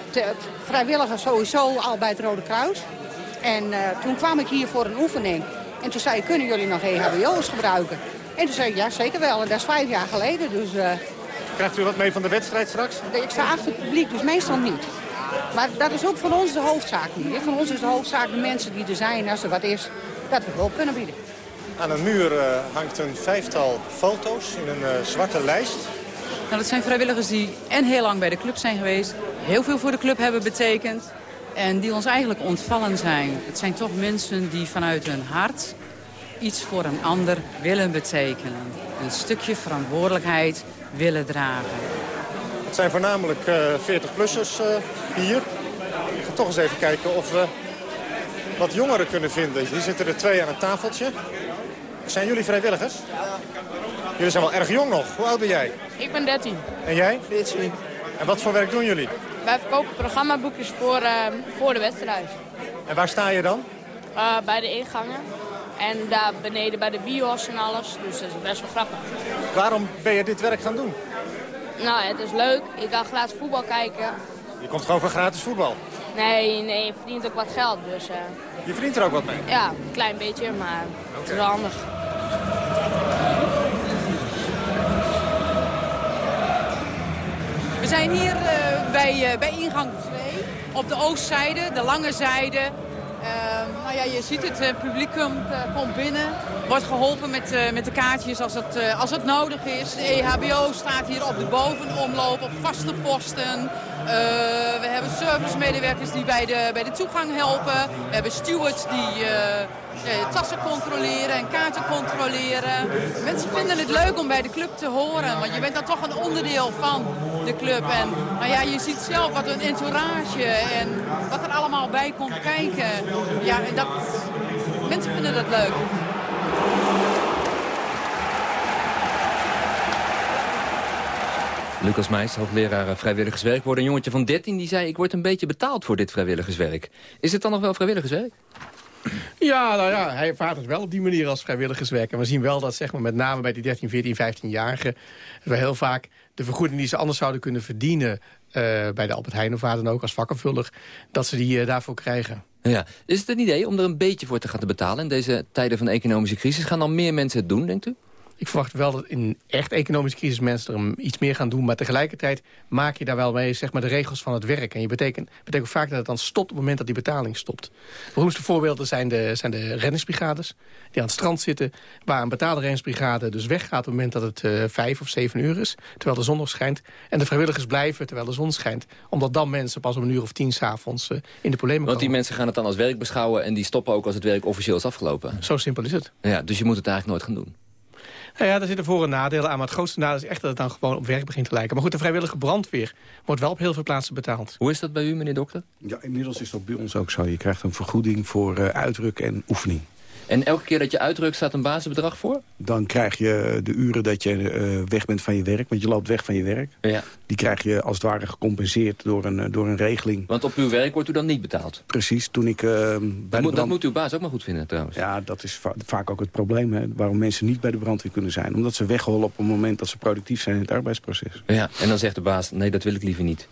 te- vrijwilliger sowieso al bij het Rode Kruis. En eh, toen kwam ik hier voor een oefening. En toen zei ik, kunnen jullie nog EHBO's gebruiken? En toen zei ik, ja zeker wel. En dat is vijf jaar geleden. Dus eh, Krijgt u wat mee van de wedstrijd straks? ik sta achter het publiek, dus meestal niet. Maar dat is ook voor ons de hoofdzaak niet. hè. Voor ons is de hoofdzaak de mensen die er zijn, als er wat is, dat we hulp kunnen bieden. Aan een muur eh, hangt een vijftal foto's in een eh, zwarte lijst. Nou, dat zijn vrijwilligers die en heel lang bij de club zijn geweest. Heel veel voor de club hebben betekend. En die ons eigenlijk ontvallen zijn. Het zijn toch mensen die vanuit hun hart iets voor een ander willen betekenen. Een stukje verantwoordelijkheid willen dragen. Het zijn voornamelijk 40-plussers hier. Ik ga toch eens even kijken of we wat jongeren kunnen vinden. Hier zitten er twee aan een tafeltje. Zijn jullie vrijwilligers? Jullie zijn wel erg jong nog. Hoe oud ben jij? Ik ben 13. En jij? 14. En wat voor werk doen jullie? Wij verkopen programmaboekjes voor, eh, voor de wedstrijd. En waar sta je dan? Eh, bij de ingangen. En daar beneden bij de bios en alles. Dus dat is best wel grappig. Waarom ben je dit werk gaan doen? Nou, het is leuk. Ik kan gratis voetbal kijken. Je komt gewoon voor gratis voetbal. Nee, nee, je verdient ook wat geld. Dus eh, Je verdient er ook wat mee. ja, een klein beetje, maar het is wel handig. We zijn hier eh, bij, eh, bij ingang 2, op de oostzijde, de lange zijde. Ehm, nou ja, je ziet het, het publiek komt, eh, komt binnen, wordt geholpen met, eh, met de kaartjes als het, eh, als het nodig is. De EHBO staat hier op de bovenomloop, op vaste posten. we hebben servicemedewerkers die bij de, bij de toegang helpen. We hebben stewards die uh, tassen controleren en kaarten controleren. Mensen vinden het leuk om bij de club te horen, want je bent dan toch een onderdeel van de club. En nou ja, je ziet zelf wat een entourage en wat er allemaal bij komt kijken. Ja, dat, mensen vinden dat leuk. Lucas Meijs, hoogleraar vrijwilligerswerk, wordt een jongetje van 13 die zei... ik word een beetje betaald voor dit vrijwilligerswerk. Is het dan nog wel vrijwilligerswerk? Ja, nou ja, hij ervaart het wel op die manier als vrijwilligerswerk. En we zien wel dat zeg maar, met name bij die 13, 14, 15-jarigen... we heel vaak de vergoeding die ze anders zouden kunnen verdienen... Uh, bij de Albert Heijn of waar dan ook als vakkenvuller... dat ze die uh, daarvoor krijgen. Ja. Is het een idee om er een beetje voor te gaan betalen... in deze tijden van economische crisis? Gaan dan meer mensen het doen, denkt u? Ik verwacht wel dat in echt economische crisis mensen er iets meer gaan doen. Maar tegelijkertijd maak je daar wel mee zeg maar, de regels van het werk. En je betekent, betekent vaak dat het dan stopt op het moment dat die betaling stopt. Beroemdste voorbeelden zijn de, zijn de reddingsbrigades. Die aan het strand zitten. Waar een betaalde reddingsbrigade dus weggaat op het moment dat het uh, vijf of zeven uur is. Terwijl de zon nog schijnt. En de vrijwilligers blijven terwijl de zon schijnt. Omdat dan mensen pas om een uur of tien s'avonds uh, in de problemen komen. Want die mensen gaan het dan als werk beschouwen. En die stoppen ook als het werk officieel is afgelopen. Zo simpel is het. Ja, dus je moet het eigenlijk nooit gaan doen. Nou ja, daar zitten voor- en nadelen aan. Maar het grootste nadeel is echt dat het dan gewoon op werk begint te lijken. Maar goed, de vrijwillige brandweer wordt wel op heel veel plaatsen betaald. Hoe is dat bij u, meneer dokter? Ja, inmiddels is dat bij ons ook zo. Je krijgt een vergoeding voor uh, uitruk en oefening. En elke keer dat je uitdrukt staat een basisbedrag voor? Dan krijg je de uren dat je uh, weg bent van je werk. Want je loopt weg van je werk. Ja. Die krijg je als het ware gecompenseerd door een, uh, door een regeling. Want op uw werk wordt u dan niet betaald? Precies. Toen ik, uh, dat, moet, brand... dat moet uw baas ook maar goed vinden trouwens. Ja, dat is va vaak ook het probleem. Hè, waarom mensen niet bij de brandweer kunnen zijn. Omdat ze weghollen op het moment dat ze productief zijn in het arbeidsproces. Ja, en dan zegt de baas, nee dat wil ik liever niet.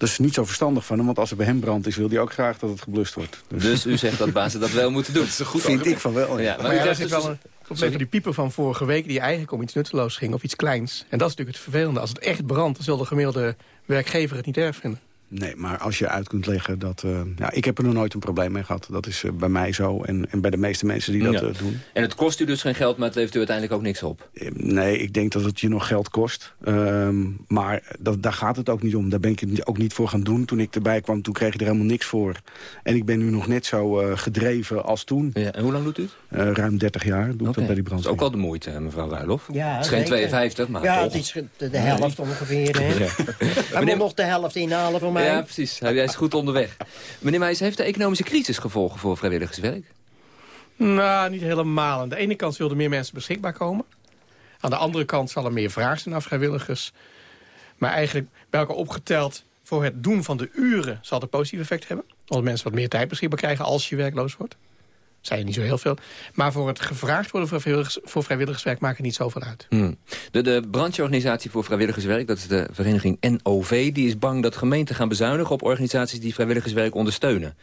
Dat is niet zo verstandig van hem, want als er bij hem brand is... wil hij ook graag dat het geblust wordt. Dus, dus u zegt dat bazen dat wel moeten doen? dat is goed Vind ik van wel. Ja. maar, maar ja, zit wel een probleem van die pieper van vorige week... die eigenlijk om iets nutteloos ging of iets kleins. En dat is natuurlijk het vervelende. Als het echt brandt, dan zal de gemiddelde werkgever het niet erg vinden. Nee, maar als je uit kunt leggen dat... Uh, ja, ik heb er nog nooit een probleem mee gehad. Dat is uh, bij mij zo en, en bij de meeste mensen die dat ja. uh, doen. En het kost u dus geen geld, maar het levert u uiteindelijk ook niks op? Nee, ik denk dat het je nog geld kost. Ehm, maar dat, daar gaat het ook niet om. Daar ben ik het ook niet voor gaan doen. Toen ik erbij kwam, toen kreeg je er helemaal niks voor. En ik ben nu nog net zo gedreven als toen. Ja, en hoe lang doet u het? ruim 30 jaar doe ik okay. dat bij die brand. Dat is ook al de moeite, mevrouw Ruilof. Ja, het is geen 52, maar Ja, toch. het is de, de helft ongeveer. Hè? Ja. Nog de helft inhalen voor mij. Ja, precies. Hij is goed onderweg. Meneer Meijs, heeft de economische crisis gevolgen voor vrijwilligerswerk? Nou, niet helemaal. Aan de ene kant zullen er meer mensen beschikbaar komen. Aan de andere kant zal er meer vraag zijn naar vrijwilligers. Maar eigenlijk bij elkaar opgeteld voor het doen van de uren... zal het een positief effect hebben. Omdat mensen wat meer tijd beschikbaar krijgen als je werkloos wordt. Zijn niet zo heel veel. Maar voor het gevraagd worden voor, vrijwilligers, voor vrijwilligerswerk maakt het niet zoveel uit. Hmm. De, de brancheorganisatie voor vrijwilligerswerk, dat is de vereniging NOV... die is bang dat gemeenten gaan bezuinigen op organisaties die vrijwilligerswerk ondersteunen.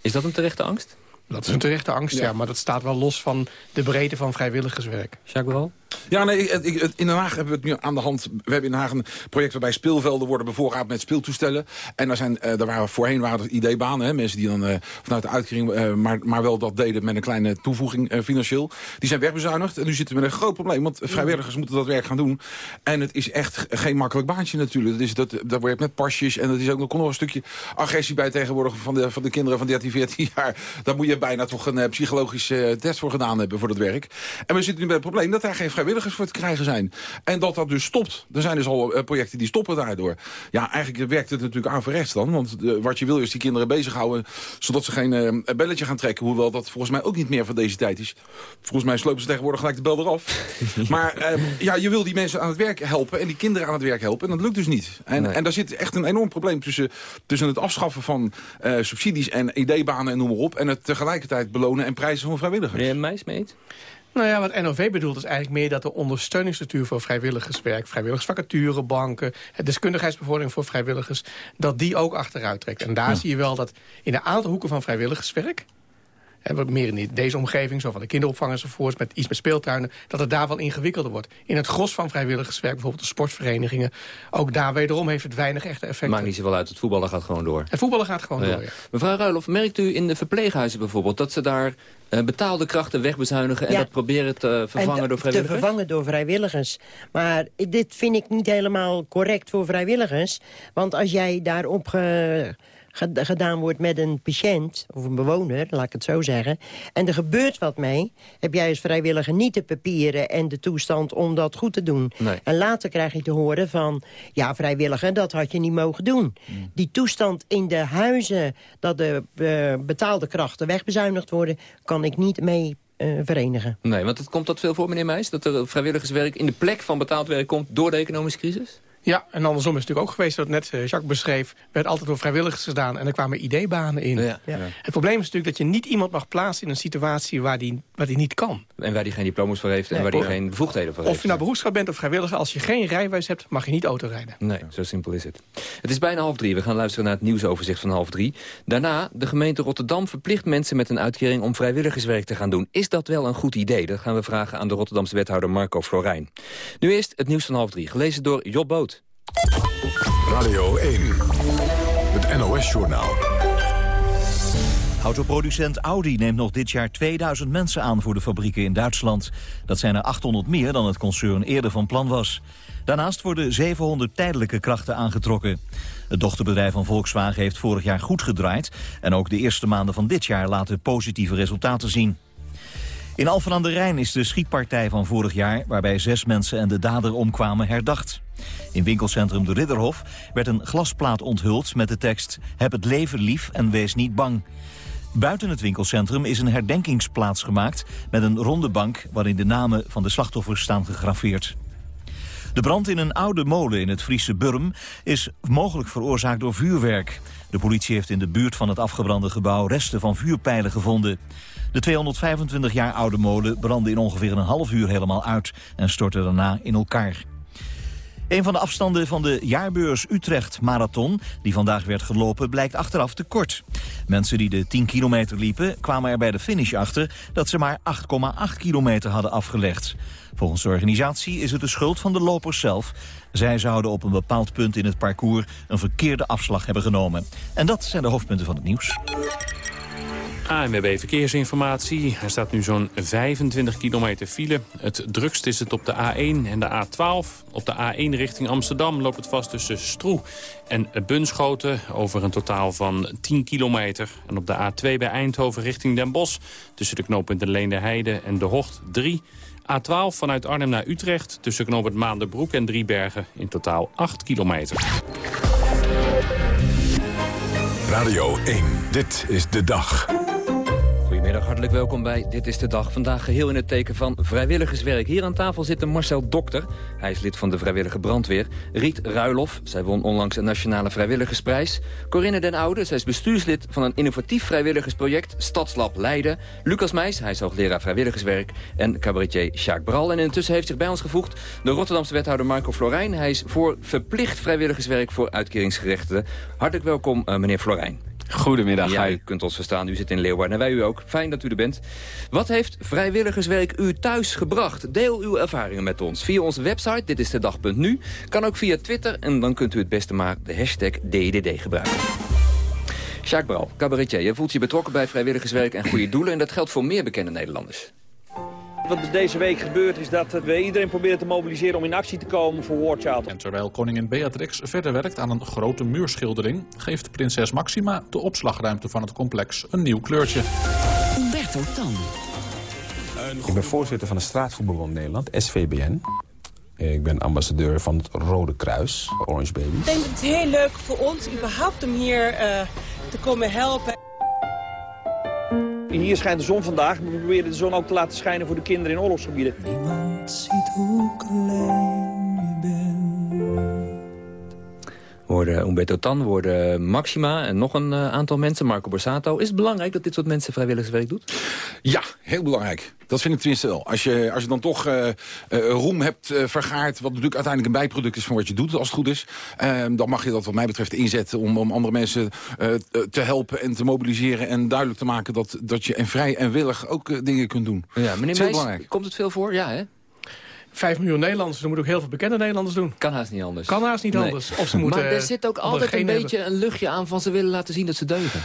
Is dat een terechte angst? Dat is een terechte angst, ja. ja maar dat staat wel los van de breedte van vrijwilligerswerk. Jacques wel? Ja, nee, ik, in Den Haag hebben we het nu aan de hand. We hebben in Den Haag een project waarbij speelvelden worden bevoorraad met speeltoestellen. En daar, zijn, uh, daar waren voorheen waren het hè, mensen die dan uh, vanuit de uitkering, uh, maar, maar wel dat deden met een kleine toevoeging financieel. Die zijn wegbezuinigd en nu zitten we met een groot probleem, want vrijwilligers moeten dat werk gaan doen. En het is echt geen makkelijk baantje natuurlijk. Dat is, dat, dat met pasjes en dat is ook nog, een stukje agressie bij tegenwoordig van de, van de kinderen van 13, 14 jaar. Daar moet je bijna toch een psychologische test voor gedaan hebben voor dat werk. En we zitten nu met het probleem dat daar geen vrijwilligers voor te krijgen zijn. En dat dat dus stopt. Er zijn dus al uh, projecten die stoppen daardoor. Ja, eigenlijk werkt het natuurlijk averechts dan. Want uh, wat je wil is die kinderen bezighouden... zodat ze geen uh, belletje gaan trekken. Hoewel dat volgens mij ook niet meer van deze tijd is. Volgens mij slopen ze tegenwoordig gelijk de bel eraf. maar ja, je wil die mensen aan het werk helpen... en die kinderen aan het werk helpen. En dat lukt dus niet. En, nee. en daar zit echt een enorm probleem tussen, tussen het afschaffen van subsidies... en ideebanen en noem maar op. En het tegelijkertijd belonen en prijzen van vrijwilligers. Ben je meis mee nou ja, wat NOV bedoelt is eigenlijk meer dat de ondersteuningsstructuur voor vrijwilligerswerk, vrijwilligersvacaturebanken, deskundigheidsbevordering voor vrijwilligers, dat die ook achteruit trekt. En daar ja. zie je wel dat in een aantal hoeken van vrijwilligerswerk En wat meer in deze omgeving, zo van de kinderopvang enzovoorts... met iets met speeltuinen, dat het daar wel ingewikkelder wordt. In het gros van vrijwilligerswerk, bijvoorbeeld de sportverenigingen... ook daar wederom heeft het weinig echte effect. Maakt niet zoveel uit, het voetballen gaat gewoon door. Het voetballen gaat gewoon door, ja. Mevrouw Ruilof, merkt u in de verpleeghuizen bijvoorbeeld... dat ze daar uh, betaalde krachten wegbezuinigen... en dat proberen te vervangen door vrijwilligers? te vervangen door vrijwilligers. Maar dit vind ik niet helemaal correct voor vrijwilligers. Want als jij daarop... Ge gedaan wordt met een patiënt, of een bewoner, laat ik het zo zeggen... en er gebeurt wat mee, heb jij als vrijwilliger niet de papieren... en de toestand om dat goed te doen. En later krijg je te horen van, ja, vrijwilliger, dat had je niet mogen doen. Mm. Die toestand in de huizen, dat de uh, betaalde krachten wegbezuinigd worden... kan ik niet mee uh, verenigen. Nee, want het komt dat veel voor, meneer Meijs? Dat er vrijwilligerswerk in de plek van betaald werk komt door de economische crisis? Ja, en andersom is het natuurlijk ook geweest, dat net eh, Jacques beschreef... werd altijd door vrijwilligers gedaan en er kwamen ideebanen in. Ja, ja. Het probleem is natuurlijk dat je niet iemand mag plaatsen... in een situatie waar die, waar die niet kan. En waar die geen diploma's voor heeft en waar die geen bevoegdheden voor heeft. Of je nou beroepsschap bent of vrijwilliger, als je geen rijwijs hebt... mag je niet autorijden. Nee, zo simpel is het. Het is bijna half drie. We gaan luisteren naar het nieuwsoverzicht van half drie. Daarna, de gemeente Rotterdam verplicht mensen met een uitkering... om vrijwilligerswerk te gaan doen. Is dat wel een goed idee? Dat gaan we vragen aan de Rotterdamse wethouder Marco Florijn. Nu eerst het nieuws van half drie, gelezen door Job Boot. Radio 1, het NOS-journaal. Autoproducent Audi neemt nog dit jaar 2000 mensen aan voor de fabrieken in Duitsland. Dat zijn er 800 meer dan het concern eerder van plan was. Daarnaast worden 700 tijdelijke krachten aangetrokken. Het dochterbedrijf van Volkswagen heeft vorig jaar goed gedraaid... en ook de eerste maanden van dit jaar laten positieve resultaten zien. In Alphen aan de Rijn is de schietpartij van vorig jaar... waarbij zes mensen en de dader omkwamen herdacht. In winkelcentrum De Ridderhof werd een glasplaat onthuld met de tekst... Heb het leven lief en wees niet bang. Buiten het winkelcentrum is een herdenkingsplaats gemaakt... met een ronde bank waarin de namen van de slachtoffers staan gegraveerd. De brand in een oude molen in het Friese Burm is mogelijk veroorzaakt door vuurwerk. De politie heeft in de buurt van het afgebrande gebouw resten van vuurpijlen gevonden. De 225 jaar oude molen brandde in ongeveer een half uur helemaal uit en stortte daarna in elkaar. Een van de afstanden van de jaarbeurs Utrecht Marathon, die vandaag werd gelopen, blijkt achteraf te kort. Mensen die de 10 kilometer liepen, kwamen er bij de finish achter dat ze maar 8,8 kilometer hadden afgelegd. Volgens de organisatie is het de schuld van de lopers zelf. Zij zouden op een bepaald punt in het parcours een verkeerde afslag hebben genomen. En dat zijn de hoofdpunten van het nieuws. ANWB Verkeersinformatie. Er staat nu zo'n 25 kilometer file. Het drukst is het op de A1 en de A12. Op de A1 richting Amsterdam loopt het vast tussen Stroe en Bunschoten... over een totaal van 10 kilometer. En op de A2 bij Eindhoven richting Den Bosch... tussen de knooppunten Leende Heide en De Hocht 3... A12 vanuit Arnhem naar Utrecht tussen knooppunt Maanderbroek en Driebergen in totaal 8 kilometer. Radio 1, dit is de dag. Hartelijk welkom bij Dit is de Dag. Vandaag geheel in het teken van vrijwilligerswerk. Hier aan tafel zit Marcel Dokter. Hij is lid van de Vrijwillige Brandweer. Riet Ruilof, zij won onlangs een Nationale Vrijwilligersprijs. Corinne den Oude, zij is bestuurslid van een innovatief vrijwilligersproject... Stadslab Leiden. Lucas Meijs, hij is hoogleraar vrijwilligerswerk. En cabaretier Sjaak Bral. En intussen heeft zich bij ons gevoegd de Rotterdamse wethouder Marco Florijn. Hij is voor verplicht vrijwilligerswerk voor uitkeringsgerechten. Hartelijk welkom, uh, meneer Florijn. Goedemiddag. Ja, u kunt ons verstaan. U zit in Leeuwarden en wij u ook. Fijn dat u er bent. Wat heeft vrijwilligerswerk u thuis gebracht? Deel uw ervaringen met ons. Via onze website, dit is de dag.nu. Kan ook via Twitter en dan kunt u het beste maar de hashtag DDD gebruiken. Jacques Bral, cabaretier. Je voelt je betrokken bij vrijwilligerswerk en goede doelen... en dat geldt voor meer bekende Nederlanders. Wat deze week gebeurt is dat we iedereen proberen te mobiliseren om in actie te komen voor War Child. En terwijl koningin Beatrix verder werkt aan een grote muurschildering... geeft prinses Maxima de opslagruimte van het complex een nieuw kleurtje. Umberto Tan. Ik ben voorzitter van de Straatvoetbalbond Nederland, SVBN. Ik ben ambassadeur van het Rode Kruis, Orange Baby. Ik denk dat het heel leuk voor ons überhaupt om hier uh, te komen helpen. Hier schijnt de zon vandaag, maar we proberen de zon ook te laten schijnen voor de kinderen in oorlogsgebieden. Niemand ziet hoe klein je hoorde Umberto Tan, we hoorden Maxima en nog een aantal mensen, Marco Borsato. Is het belangrijk dat dit soort mensen vrijwilligerswerk doet? Ja, heel belangrijk. Dat vind ik tenminste wel. Als je, als je dan toch uh, roem hebt uh, vergaard... wat natuurlijk uiteindelijk een bijproduct is van wat je doet, als het goed is... dan mag je dat wat mij betreft inzetten om, om andere mensen te helpen... en te mobiliseren en duidelijk te maken dat, dat je en vrij en willig ook dingen kunt doen. Ja, meneer Meijs, komt het veel voor? Ja, hè? 5 miljoen Nederlanders, dan moet ook heel veel bekende Nederlanders doen. Kan haast niet anders. Kan haast niet anders. Of ze moeten, maar er zit ook altijd een beetje een luchtje aan van ze willen laten zien dat ze deugen.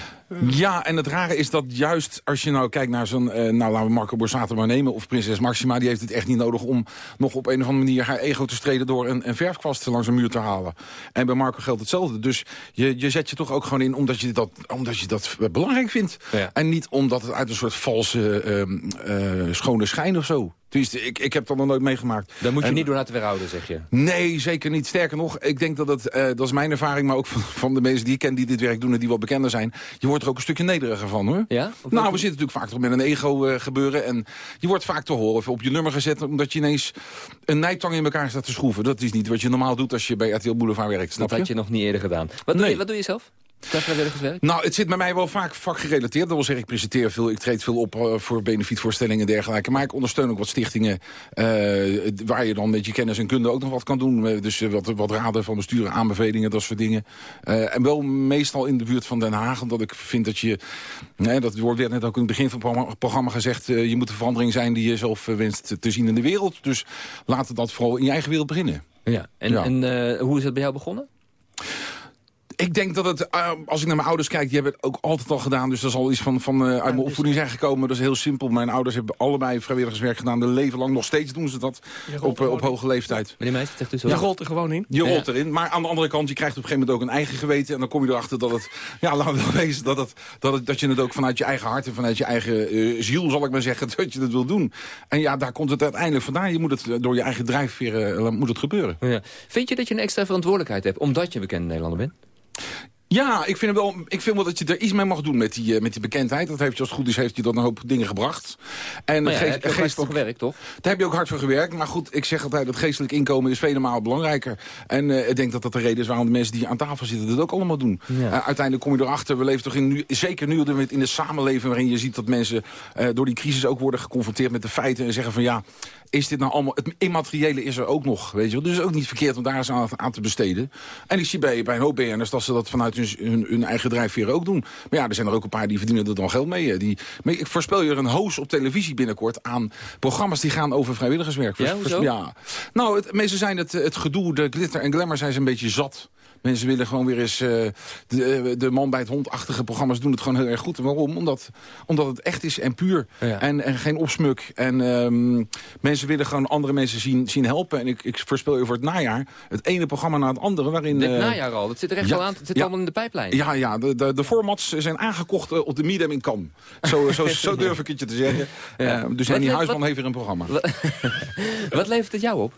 Ja, en het rare is dat juist als je nou kijkt naar zo'n... Uh, nou, laten we Marco Borsato maar nemen, of prinses Maxima... die heeft het echt niet nodig om nog op een of andere manier haar ego te streden... door een, een verfkwast langs een muur te halen. En bij Marco geldt hetzelfde. Dus je, je zet je toch ook gewoon in omdat je dat, omdat je dat belangrijk vindt. En niet omdat het uit een soort valse uh, schone schijn of zo. Tenminste, ik, ik heb dat nog nooit meegemaakt. Dan moet je niet door laten weerhouden, zeg je? Nee, zeker niet. Sterker nog, ik denk dat het, uh, dat is mijn ervaring... maar ook van, van, de mensen die ik ken die dit werk doen en die wat bekender zijn... je wordt er ook een stukje nederiger van, hoor. Ja? nou, we zitten natuurlijk vaak toch met een ego uh, gebeuren... en je wordt vaak te horen op je nummer gezet... omdat je ineens een nijtang in elkaar staat te schroeven. Dat is niet wat je normaal doet als je bij RTL Boulevard werkt, snap dat had je nog niet eerder gedaan. Wat, nee. doe, je, wat doe je zelf? Nou, het zit bij mij wel vaak vakgerelateerd. Dat wil zeggen, ik presenteer veel, ik treed veel op uh, voor benefietvoorstellingen en dergelijke. Maar ik ondersteun ook wat stichtingen uh, waar je dan met je kennis en kunde ook nog wat kan doen. Uh, dus wat, wat raden van besturen, aanbevelingen, dat soort dingen. en wel meestal in de buurt van Den Haag, omdat ik vind dat je... Nee, dat wordt net ook in het begin van het programma gezegd... je moet de verandering zijn die je zelf wenst te zien in de wereld. Dus laten dat vooral in je eigen wereld beginnen. Ja, en, ja. en hoe is dat bij jou begonnen? Ik denk dat het, uh, als ik naar mijn ouders kijk, die hebben het ook altijd al gedaan. Dus dat is al iets van, van uh, uit mijn opvoeding zijn gekomen. Dat is heel simpel. Mijn ouders hebben allebei vrijwilligerswerk gedaan. De leven lang. Nog steeds doen ze dat op, uh, op hoge leeftijd. Meneer Meijs, zegt dus Je rolt er gewoon in. Je rolt erin. Maar aan de andere kant, je krijgt op een gegeven moment ook een eigen geweten. En dan kom je erachter dat het, ja, laten we wel wezen, dat, het, dat, het, dat je het ook vanuit je eigen hart en vanuit je eigen ziel, zal ik maar zeggen, dat je het wil doen. En ja, daar komt het uiteindelijk vandaan. Je moet het door je eigen drijfveer moet het gebeuren. Ja. Vind je dat je een extra verantwoordelijkheid hebt, omdat je een bekende Nederlander bent? Ja, ik vind, wel, ik vind wel dat je er iets mee mag doen met die, uh, met die bekendheid. Dat heeft je als het goed is, heeft je dat een hoop dingen gebracht. En maar ja, geest, heb geest ook gewerkt, toch? Daar heb je ook hard voor gewerkt. Maar goed, ik zeg altijd, dat geestelijk inkomen is vele malen belangrijker. En uh, ik denk dat dat de reden is waarom de mensen die aan tafel zitten dat ook allemaal doen. Ja. Uh, uiteindelijk kom je erachter, we leven toch in nu, zeker nu in de samenleving waarin je ziet dat mensen door die crisis ook worden geconfronteerd met de feiten. En zeggen van ja, is dit nou allemaal... Het immateriële is er ook nog, weet je wel. Dus het is ook niet verkeerd om daar eens aan, aan te besteden. En ik zie bij, bij een hoop BN'ers dat ze dat vanuit hun, hun, hun, eigen drijfveer ook doen. Maar ja, er zijn er ook een paar die verdienen er dan geld mee. Die, maar ik voorspel je er een hoos op televisie binnenkort aan programma's die gaan over vrijwilligerswerk. Ja, ja. Nou, het, meestal zijn het, het gedoe, de glitter en glamour zijn ze een beetje zat. Mensen willen gewoon weer eens... Uh, de, de, man bij het hondachtige programma's doen het gewoon heel erg goed. waarom? Omdat, omdat het echt is en puur. Ja. En, en geen opsmuk. En um, mensen willen gewoon andere mensen zien, zien helpen. En ik, ik voorspel je voor het najaar het ene programma na het andere. Waarin, Dit uh, najaar al, dat zit er echt ja, al aan. Het zit allemaal in de pijplijn. Ja, ja de, de, de formats zijn aangekocht op de Medium in Cannes. Zo, zo, zo durf ik het je te zeggen. dus Henny Huisman heeft weer een programma. wat levert het jou op?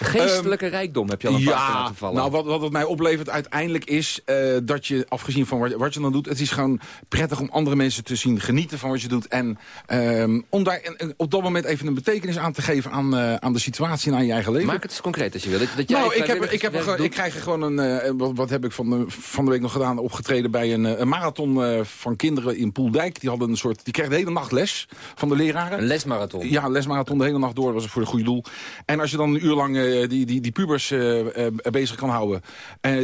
Geestelijke um, rijkdom heb je al een ja, paar laten vallen. Nou, wat, wat het mij oplevert uiteindelijk is uh, dat je, afgezien van wat, wat, je dan doet... het is gewoon prettig om andere mensen te zien genieten van wat je doet. En um, om daar en, op dat moment even een betekenis aan te geven aan, uh, aan de situatie en aan je eigen leven. Maak het eens concreet als je wil. Dat, dat jij nou, ik, heb, ik, heb ik krijg er gewoon een... Uh, wat, wat, heb ik van de, van de week nog gedaan? Opgetreden bij een, een marathon van kinderen in Poeldijk. Die, hadden een soort, die kregen de hele nacht les van de leraren. Een lesmarathon? Ja, een lesmarathon de hele nacht door. Dat was voor het goede doel. En als je dan een uur lang die, die, die pubers uh, uh, bezig kan houden.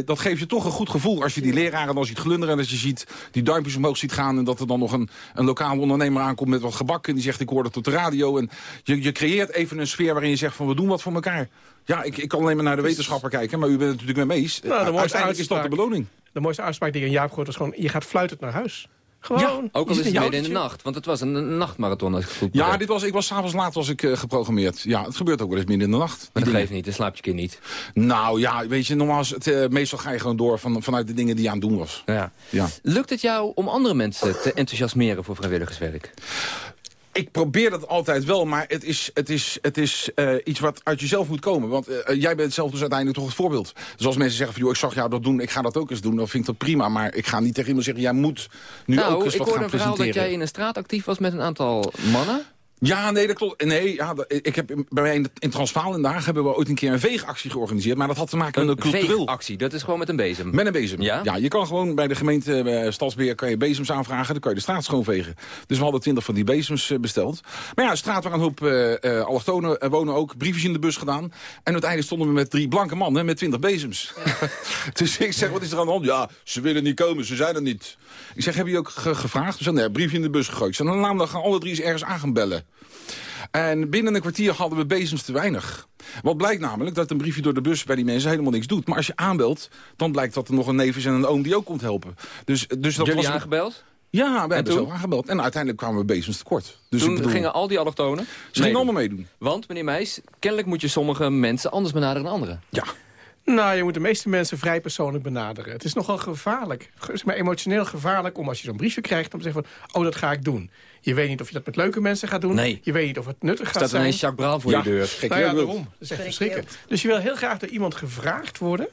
Dat geeft je toch een goed gevoel als je die leraren dan ziet glunderen... en dat je ziet die duimpjes omhoog ziet gaan... en dat er dan nog een, een lokale ondernemer aankomt met wat gebak... en die zegt ik hoor dat op de radio. En je, je creëert even een sfeer waarin je zegt van we doen wat voor elkaar. Ja, ik, ik kan alleen maar naar de wetenschapper kijken, maar u bent het natuurlijk met me eens. Nou, de Uiteindelijk is dat de beloning. De mooiste uitspraak die ik aan Jaap gehoord was gewoon... je gaat fluitend naar huis. Gewoon. Ja, ook al is het midden in de nacht. Want het was een, nachtmarathon als ik het goed Ja, dit was, ik was s'avonds laat was ik, uh, geprogrammeerd. Ja, het gebeurt ook wel eens midden in de nacht. Maar dat geeft niet, dan slaap je kind niet. Nou ja, weet je, normaal het, uh, meestal ga je gewoon door van, vanuit de dingen die je aan het doen was. Ja. Ja. Lukt het jou om andere mensen te enthousiasmeren voor vrijwilligerswerk? Ik probeer dat altijd wel, maar het is, het is, het is uh, iets wat uit jezelf moet komen. Want uh, jij bent zelf dus uiteindelijk toch het voorbeeld. Dus als mensen zeggen van, joh, ik zag jou dat doen, ik ga dat ook eens doen. Dan vind ik dat prima, maar ik ga niet tegen iemand zeggen, jij moet nu nou, ook eens wat gaan presenteren. Nou, ik hoorde een verhaal dat jij in een straat actief was met een aantal mannen. Ja, nee, dat klopt. Nee, ja, dat- ik heb bij mij in, in Transvaal en daar hebben we ooit een keer een veegactie georganiseerd. Maar dat had te maken met een cultureel... actie, dat is gewoon met een bezem. Met een bezem. Ja? Ja, je kan gewoon bij de gemeente eh, Stadsbeheer kan je bezems aanvragen. Dan kan je de straat schoonvegen. Dus we hadden twintig van die bezems eh, besteld. Maar ja, de straat waar een hoop eh eh, allochtonen wonen ook. Briefjes in de bus gedaan. En uiteindelijk stonden we met drie blanke mannen met twintig bezems. dus ik zeg, wat is er aan de hand? Ja, ze willen niet komen, ze zijn er niet. Ik zeg, heb je ook ge- gevraagd? Ze zei, nee, briefje in de bus gegooid. Ik zei, dan laten we gaan alle drie eens ergens aan gaan bellen. En binnen een kwartier hadden we bezems te weinig. Wat blijkt namelijk dat een briefje door de bus bij die mensen helemaal niks doet. Maar als je aanbelt, dan blijkt dat er nog een neef is en een oom die ook komt helpen. Dus, dus dat Jullie was aangebeld? Ja, wij hebben zelf aangebeld. En uiteindelijk kwamen we bezems tekort. Dus Toen bedoel, gingen al die allochtonen... Ze gingen allemaal meedoen. Want, meneer Meijs, kennelijk moet je sommige mensen anders benaderen dan anderen. Ja. Nou, je moet de meeste mensen vrij persoonlijk benaderen. Het is nogal gevaarlijk, ge- zeg maar emotioneel gevaarlijk... om als je zo'n briefje krijgt, om te zeggen van... oh, dat ga ik doen. Je weet niet of je dat met leuke mensen gaat doen. Nee. Je weet niet of het nuttig gaat Staat zijn. ineens Jacques Braal voor Ja. je deur. Nou ja, daarom. Dat is echt verschrikkelijk. Dus je wil heel graag door iemand gevraagd worden...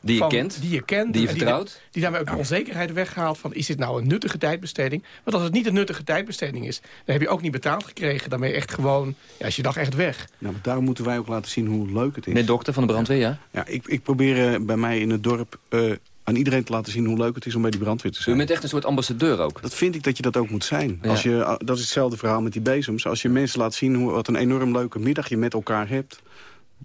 Die je van- kent? Die je kent. Die je vertrouwt? Die, daarmee ook de onzekerheid weghaalt van... is dit nou een nuttige tijdbesteding? Want als het niet een nuttige tijdbesteding is... dan heb je ook niet betaald gekregen. Dan ben je echt gewoon... Ja, is je dag echt weg. Nou, maar daarom moeten wij ook laten zien hoe leuk het is. Meneer dokter van de brandweer, ja? Ja, ik, ik probeer eh, bij mij in het dorp eh, aan iedereen te laten zien hoe leuk het is om bij die brandweer te U zijn. bent echt een soort ambassadeur ook. Dat vind ik dat je dat ook moet zijn. Ja. Als je, ah, dat is hetzelfde verhaal met die bezems. Als je mensen laat zien hoe, wat een enorm leuke middag je met elkaar hebt...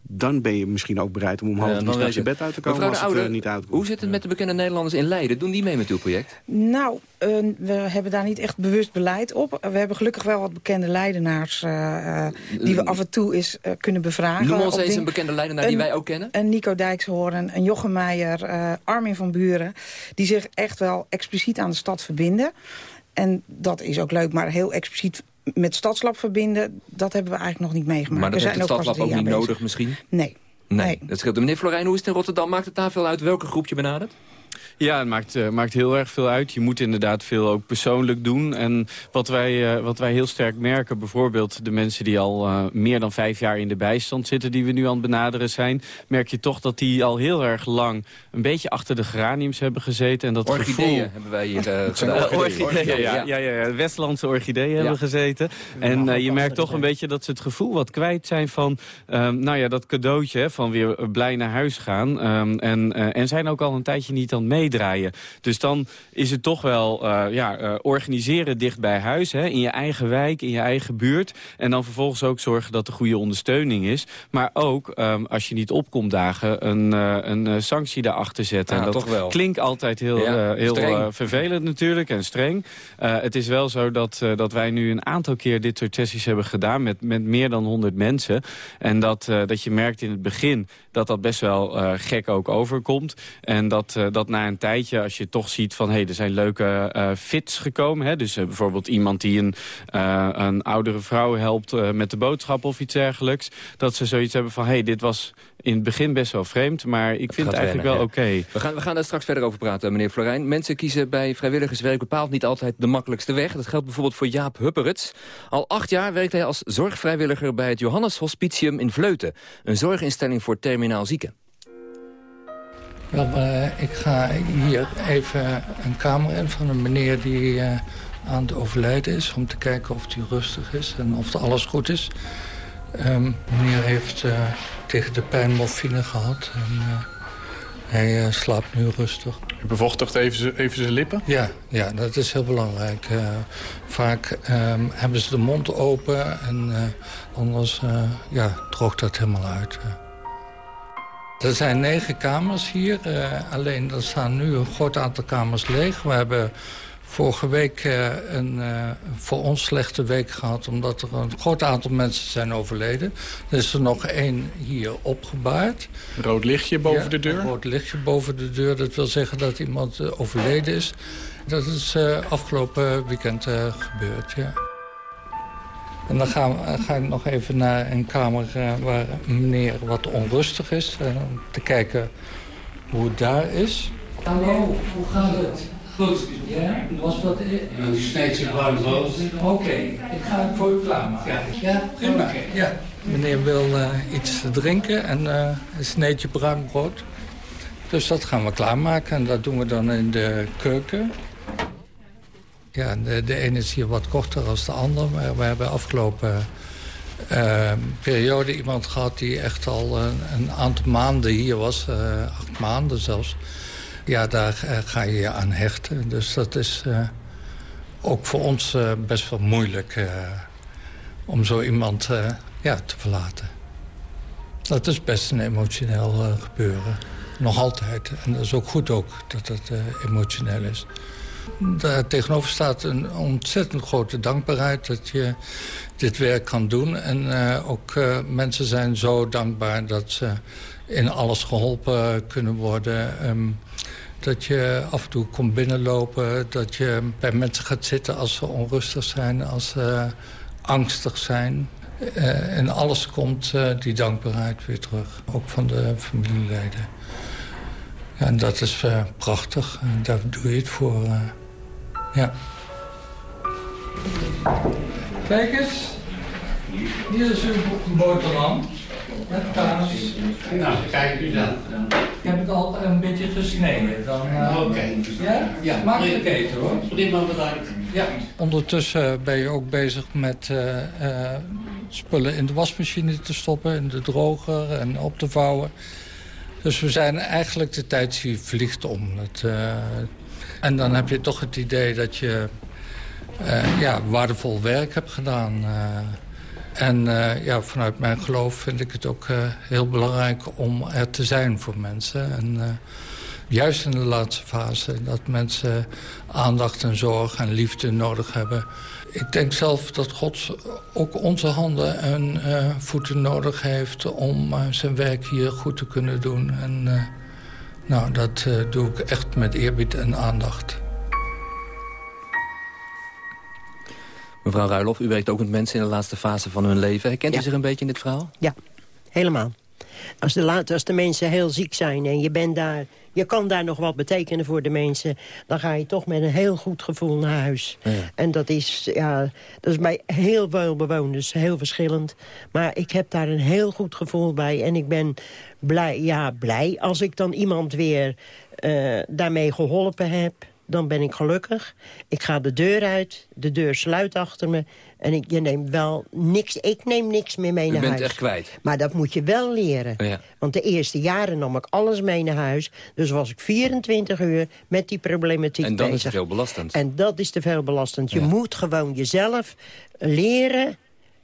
dan ben je misschien ook bereid om om half drie s'nachts je bed uit te komen Mevrouw als het Oude, eh, niet uitkomt. Hoe zit het met de bekende Nederlanders in Leiden? Doen die mee met uw project? Nou, eh, we hebben daar niet echt bewust beleid op. We hebben gelukkig wel wat bekende leidenaars... eh, eh, die we af en toe eens eh, kunnen bevragen. Noem ons eens een bekende Leidenaar die wij ook kennen. Een Nico Dijkshoorn, een Jochem Meijer, eh, Armin van Buren... die zich echt wel expliciet aan de stad verbinden. En dat is ook leuk, maar heel expliciet met Stadslab verbinden... dat hebben we eigenlijk nog niet meegemaakt. Maar dat we heeft het zijn ook niet nodig misschien? Nee. Nee, dat scheelt. Meneer Florijn, hoe is het in Rotterdam? Maakt het daar veel uit welke groep je benadert? Ja, het maakt, eh, maakt heel erg veel uit. Je moet inderdaad veel ook persoonlijk doen. En wat wij, eh, wat wij heel sterk merken, bijvoorbeeld de mensen die al eh, meer dan vijf jaar in de bijstand zitten, die we nu aan het benaderen zijn, merk je toch dat die al heel erg lang een beetje achter de geraniums hebben gezeten. En dat Orchideeën gevoel... hebben wij hier zijn orchideeën, ja, ja, ja, ja. Westlandse orchideeën hebben gezeten. En je merkt toch een beetje dat ze het gevoel wat kwijt zijn van... ehm, nou ja, dat cadeautje hè, van weer blij naar huis gaan. Ehm, en, en zijn ook al een tijdje niet aan het meedraaien. Dus dan is het toch wel eh, ja, eh, organiseren dicht bij huis. Hè, in je eigen wijk, in je eigen buurt. En dan vervolgens ook zorgen dat er goede ondersteuning is. Maar ook, ehm, als je niet opkomt dagen, een, eh, een sanctie daarachter zetten. En dat toch wel. klinkt altijd heel, Ja, heel vervelend natuurlijk en streng. Het is wel zo dat, dat wij nu een aantal keer dit soort sessies hebben gedaan... met, met meer dan 100 mensen. En dat, dat je merkt in het begin dat dat best wel gek ook overkomt. En dat, dat na een tijdje, als je toch ziet van... hé, hey, er zijn leuke eh, fits gekomen. Hè? Dus eh, bijvoorbeeld iemand die een, eh, een oudere vrouw helpt eh, met de boodschap of iets dergelijks. Dat ze zoiets hebben van, hé, hey, dit was in het begin best wel vreemd... maar ik vind het eigenlijk wennen, wel ja. oké. We, gaan, we gaan daar straks verder over praten, meneer Florijn. Mensen kiezen bij vrijwilligerswerk bepaald niet altijd de makkelijkste weg. Dat geldt bijvoorbeeld voor Jaap Hupperits. Al acht jaar werkt hij als zorgvrijwilliger bij het Johannes Hospitium in Vleuten. Een zorginstelling voor terminaal zieken. Wel, eh, ik ga hier even een kamer in van een meneer die eh, aan het overlijden is... om te kijken of hij rustig is en of alles goed is. Ehm meneer heeft eh, tegen de pijn morfine gehad en hij slaapt nu rustig. U bevochtigt even, even zijn lippen? Ja, ja, dat is heel belangrijk. Vaak ehm, hebben ze de mond open en anders ja, droogt dat helemaal uit. Er zijn negen kamers hier, eh, alleen er staan nu een groot aantal kamers leeg. We hebben vorige week eh, een eh, voor ons slechte week gehad... omdat er een groot aantal mensen zijn overleden. Er is er nog één hier opgebaard. Rood lichtje boven Ja, de deur? Rood lichtje boven de deur. Dat wil zeggen dat iemand overleden is. Dat is afgelopen weekend gebeurd, ja. En dan gaan we- ga ik nog even naar een kamer eh, waar meneer wat onrustig is. eh, om te kijken hoe het daar is. Hallo, hoe gaat het? Goed. Ja, was dat... Een sneetje bruin brood. Oké, ik ga het voor u klaarmaken. Ja, prima. Ja. Meneer wil eh, iets te drinken en eh, een sneetje bruin brood. Dus dat gaan we klaarmaken en dat doen we dan in de keuken. Ja, de, de ene is hier wat korter dan de ander. Maar we hebben afgelopen uh, periode iemand gehad... die echt al een, een aantal maanden hier was. Uh, acht maanden zelfs. Ja, daar uh, ga je je aan hechten. Dus dat is ook voor ons best wel moeilijk... om zo iemand ja, te verlaten. Dat is best een emotioneel gebeuren. Nog altijd. En dat is ook goed ook dat het emotioneel is. Daar tegenover staat een ontzettend grote dankbaarheid dat je dit werk kan doen. En uh, ook uh, mensen zijn zo dankbaar dat ze in alles geholpen kunnen worden. Um, dat je af en toe komt binnenlopen, dat je bij mensen gaat zitten als ze onrustig zijn, als ze angstig zijn. Uh, en alles komt die dankbaarheid weer terug, ook van de familieleden. En dat is prachtig, en daar doe je het voor. Ja. Kijk eens. Hier is uw boterham. Met kaas. Nou, kijk u dan. Ik heb het al een beetje gesneden. Dan, uh, Oké. Okay. Ja? Ja. Makkelijk eten hoor. Prima bedankt. Ja. Ondertussen ben je ook bezig met spullen in de wasmachine te stoppen, in de droger en op te vouwen. Dus we zijn eigenlijk de tijd die vliegt om. Het, en dan heb je toch het idee dat je uh, ja, waardevol werk hebt gedaan. Uh, en ja, vanuit mijn geloof vind ik het ook heel belangrijk om er te zijn voor mensen. En juist in de laatste fase, dat mensen aandacht en zorg en liefde nodig hebben. Ik denk zelf dat God ook onze handen en voeten nodig heeft om zijn werk hier goed te kunnen doen. En, nou, dat uh, doe ik echt met eerbied en aandacht. Mevrouw Ruilof, u werkt ook met mensen in de laatste fase van hun leven. Herkent ja. u zich een beetje in dit verhaal? Ja, helemaal. Als de, als de mensen heel ziek zijn en je bent daar... je kan daar nog wat betekenen voor de mensen... dan ga je toch met een heel goed gevoel naar huis. Ja. En dat is, ja, dat is bij heel veel bewoners heel verschillend. Maar ik heb daar een heel goed gevoel bij. En ik ben blij, ja, blij als ik dan iemand weer uh, daarmee geholpen heb dan ben ik gelukkig. Ik ga de deur uit, de deur sluit achter me... en ik, je neemt wel niks, ik neem niks meer mee U naar huis. U bent echt kwijt. Maar dat moet je wel leren. Oh ja. Want de eerste jaren nam ik alles mee naar huis. Dus was ik 24 uur met die problematiek En dan bezig. is het veel belastend. En dat is te veel belastend. Je Ja. moet gewoon jezelf leren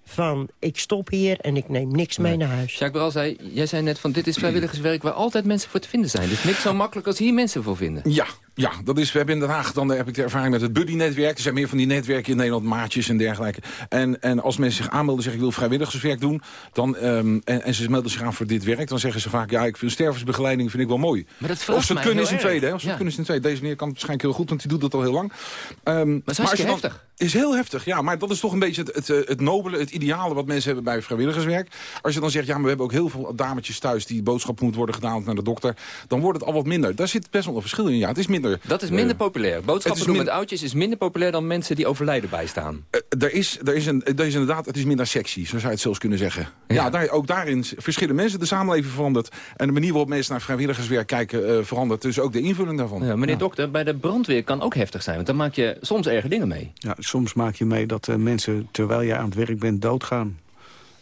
van ik stop hier en ik neem niks mee naar huis. Jacques Bral zei, jij zei net van dit is vrijwilligerswerk waar altijd mensen voor te vinden zijn. Dus niks zo makkelijk als hier mensen voor vinden. Ja, ja, dat is, we hebben in Den Haag, dan heb ik de ervaring met het buddy-netwerk. Er zijn meer van die netwerken in Nederland, maatjes en dergelijke. En, en als mensen zich aanmelden en zeggen, ik wil vrijwilligerswerk doen... Dan, ehm, en, en ze melden zich aan voor dit werk, dan zeggen ze vaak... ja, ik vind stervensbegeleiding vind ik wel mooi. Maar dat of ze het kunnen is een tweede, hè? Of ze het kunnen is een tweede. Deze meneer kan het waarschijnlijk heel goed, want die doet dat al heel lang. Ehm, maar is heftig. is heel heftig, ja. Maar dat is toch een beetje het, het, eh, het nobele, het ideale wat mensen hebben bij vrijwilligerswerk. Als je dan zegt, ja, maar we hebben ook heel veel dametjes thuis... die boodschap moet worden gedaan naar de dokter. Dan wordt het al wat minder. Daar zit best wel een verschil in, ja. Het is minder... Dat is minder eh, populair. Boodschappen doen min- met oudjes is minder populair dan mensen die overlijden bijstaan. Eh, er, is, er, is een, er is inderdaad, het is minder sexy, zo zou je het zelfs kunnen zeggen. Ja, daar, ook daarin verschillen mensen, de samenleving verandert. En de manier waarop mensen naar vrijwilligerswerk kijken eh, verandert. Dus ook de invulling daarvan. Ja, meneer dokter, bij de brandweer kan ook heftig zijn. Want dan maak je soms erge dingen mee. Ja, soms maak je mee dat eh, mensen, terwijl je aan het werk bent, doodgaan.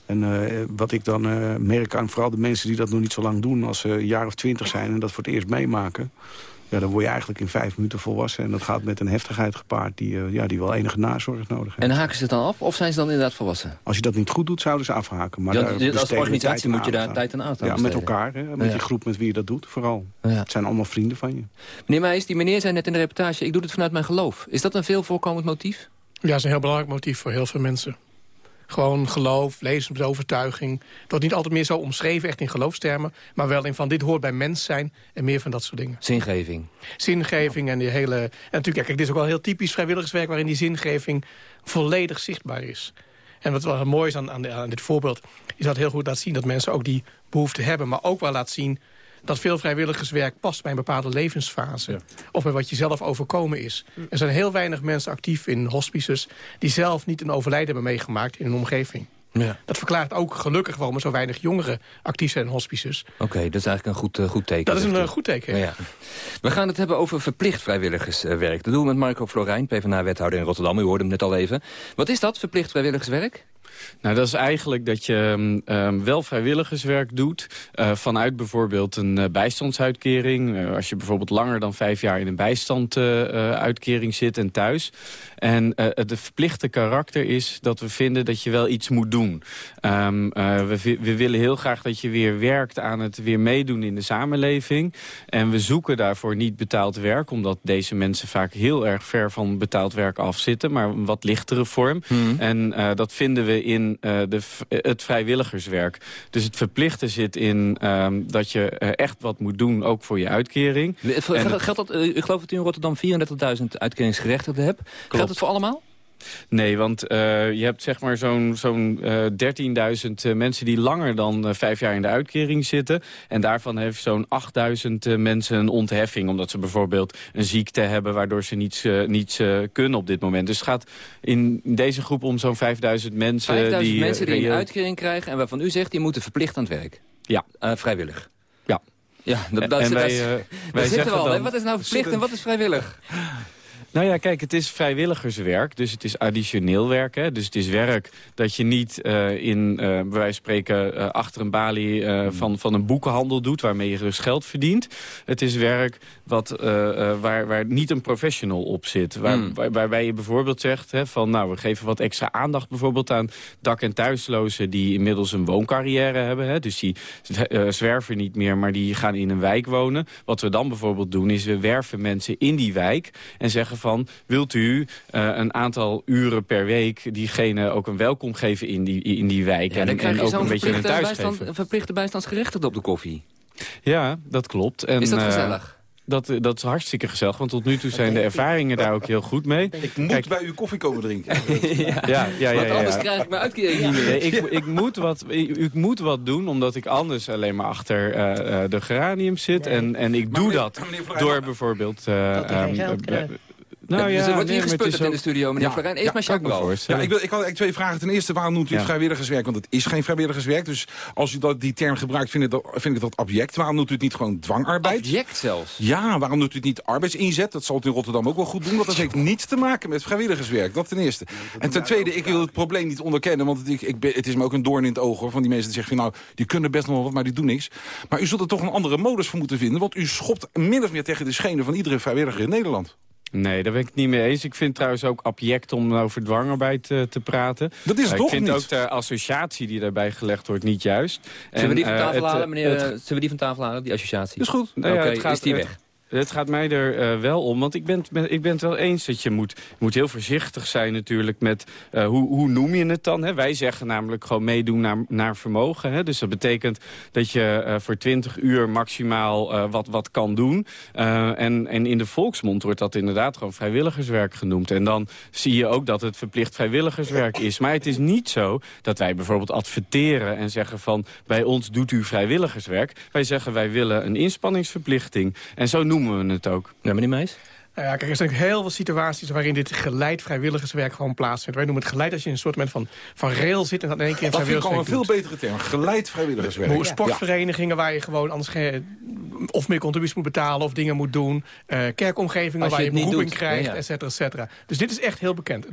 En eh, wat ik dan eh, merk aan vooral de mensen die dat nog niet zo lang doen... als ze een jaar of twintig zijn en dat voor het eerst meemaken... Ja, dan word je eigenlijk in vijf minuten volwassen. En dat gaat met een heftigheid gepaard die, eh, ja, die wel enige nazorg nodig heeft. En haken ze het dan af of zijn ze dan inderdaad volwassen? Als je dat niet goed doet, zouden ze afhaken. Maar Ja, daar dit- als organisatie moet je daar tijd en aandacht aan Ja, met besteden. elkaar. Hè, met Ja. die groep met wie je dat doet, vooral. Het zijn allemaal vrienden van je. Meneer Meijs, die meneer zei net in de reportage... ik doe het vanuit mijn geloof. Is dat een veel voorkomend motief? Ja, dat is een heel belangrijk motief voor heel veel mensen. Gewoon geloof, levensovertuiging. Dat wordt niet altijd meer zo omschreven, echt in geloofstermen. Maar wel in van dit hoort bij mens zijn en meer van dat soort dingen. Zingeving. Zingeving en die hele... En natuurlijk, kijk, dit is ook wel heel typisch vrijwilligerswerk... waarin die zingeving volledig zichtbaar is. En wat wel mooi is aan, aan, aan dit voorbeeld... is dat heel goed laat zien dat mensen ook die behoefte hebben... maar ook wel laat zien dat veel vrijwilligerswerk past bij een bepaalde levensfase. Of bij wat je zelf overkomen is. Hm. Er zijn heel weinig mensen actief in hospices... die zelf niet een overlijden hebben meegemaakt in een omgeving. Ja. Dat verklaart ook gelukkig waarom er zo weinig jongeren actief zijn in hospices. Oké, dat is eigenlijk een goed, uh, goed teken. Dat is een uh, goed teken, ja. We gaan het hebben over verplicht vrijwilligerswerk. Dat doen we met Marco Florijn, PvdA-wethouder in Rotterdam. U hoorde hem net al even. Wat is dat, verplicht vrijwilligerswerk? Nou, dat is eigenlijk dat je um, wel vrijwilligerswerk doet... Uh, vanuit bijvoorbeeld een uh, bijstandsuitkering. Uh, als je bijvoorbeeld langer dan vijf jaar in een bijstandsuitkering zit en thuis. En het verplichte karakter is dat we vinden dat je wel iets moet doen. Um, we, we, willen heel graag dat je weer werkt aan het weer meedoen in de samenleving. En we zoeken daarvoor niet betaald werk... omdat deze mensen vaak heel erg ver van betaald werk afzitten... maar een wat lichtere vorm. Hmm. En dat vinden we in uh, de, het vrijwilligerswerk. Dus het verplichten zit in um, dat je uh, echt wat moet doen, ook voor je uitkering. Geldt dat, ik geloof dat u in Rotterdam 34.000 uitkeringsgerechtigden hebt. Klopt. Geldt het voor allemaal? Nee, want uh, je hebt zeg maar zo'n zo'n uh, 13.000 uh, mensen die langer dan vijf jaar in de uitkering zitten. En daarvan heeft zo'n 8.000 mensen een ontheffing. Omdat ze bijvoorbeeld een ziekte hebben waardoor ze niets, niets kunnen op dit moment. Dus het gaat in deze groep om zo'n 5.000 mensen. 5.000 die, mensen die een uitkering krijgen en waarvan u zegt die moeten verplicht aan het werk. Ja. vrijwillig. Ja. Ja, dat, dat, en dat, wij, dat, wij zeggen wel. Dan, wat is nou verplicht en wat is vrijwillig? Nou ja, kijk, het is vrijwilligerswerk, dus het is additioneel werk. Hè? Dus het is werk dat je niet uh, in, uh, bij wijze van spreken, uh, achter een balie hmm. van, van een boekenhandel doet... waarmee je dus geld verdient. Het is werk wat, waar, waar niet een professional op zit. Waar, hmm. waar, waarbij je bijvoorbeeld zegt hè, van... nou, we geven wat extra aandacht bijvoorbeeld aan dak- en thuislozen... die inmiddels een wooncarrière hebben. Hè? Dus die zwerven niet meer, maar die gaan in een wijk wonen. Wat we dan bijvoorbeeld doen, is we werven mensen in die wijk... en zeggen van, wilt u uh, een aantal uren per week diegene ook een welkom geven in die, in die wijk. Ja, en, en ook een beetje een thuis bijstand, geven. Een verplichte bijstandsgerechtigde op de koffie. Ja, dat klopt. En, is dat gezellig? Uh, dat, dat is hartstikke gezellig, want tot nu toe zijn de ervaringen daar ook heel goed mee. Ik moet Kijk, bij u koffie komen drinken. ja, ja, ja, ja, Want anders krijg ik mijn uitkering niet meer. Ik, ik, moet wat, ik, ik, moet wat doen, omdat ik anders alleen maar achter uh, de geranium zit. En, en ik maar doe meneer, dat meneer door bijvoorbeeld... Uh, nou ja, er wordt hier nee, gesputterd in de studio, meneer ja, Florijn. Eerst ja, maar Jacques ja, ik, wil, ik had eigenlijk twee vragen. Ten eerste, waarom noemt u het vrijwilligerswerk? Want het is geen vrijwilligerswerk. Dus als u dat, die term gebruikt, vind ik, dat, vind ik dat abject. Waarom noemt u het niet gewoon dwangarbeid? Abject zelfs? Ja, waarom noemt u het niet arbeidsinzet? Dat zal het in Rotterdam ook wel goed doen. Want dat heeft niets te maken met vrijwilligerswerk. Dat ten eerste. En ten tweede, ik wil het probleem niet onderkennen. Want ik, ik ben, het is me ook een doorn in het oog hoor, van die mensen die zeggen... Van, nou, die kunnen best nog wel wat, maar die doen niks. Maar u zult er toch een andere modus voor moeten vinden. Want u schopt min of meer tegen de schenen van iedere vrijwilliger in Nederland. Nee, daar ben ik het niet mee eens. Ik vind trouwens ook abject om over dwangarbeid uh, te praten. Dat is het uh, toch Ik vind niet? ook de associatie die daarbij gelegd wordt niet juist. Zullen we die van tafel uh, halen, meneer? Het, zullen we die van tafel halen, die associatie? Dat is goed. Nou ja, Oké, het gaat, is die weg? Het gaat mij er uh, wel om, want ik ben, ik ben het wel eens dat je moet, moet heel voorzichtig zijn natuurlijk met uh, hoe, hoe noem je het dan. Hè? Wij zeggen namelijk gewoon meedoen naar, naar vermogen. Hè? Dus dat betekent dat je uh, voor 20 uur maximaal wat, wat kan doen. en, en in de volksmond wordt dat inderdaad gewoon vrijwilligerswerk genoemd. En dan zie je ook dat het verplicht vrijwilligerswerk is. Maar het is niet zo dat wij bijvoorbeeld adverteren en zeggen van bij ons doet u vrijwilligerswerk. Wij zeggen wij willen een inspanningsverplichting. En zo noemen we het ook. Ja, meneer Meijs? Nou ja, kijk, er zijn heel veel situaties waarin dit geleid vrijwilligerswerk gewoon plaatsvindt. Wij noemen het geleid als je in een soort van, van rail zit en dan in één keer een vrijwilligerswerk Dat vind ik al een veel betere term. Geleid vrijwilligerswerk. Ja. Sportverenigingen waar je gewoon anders geen, of meer contributies moet betalen of dingen moet doen. Uh, kerkomgevingen waar je, je beroeping krijgt, ja, ja. et cetera, et cetera. Dus dit is echt heel bekend.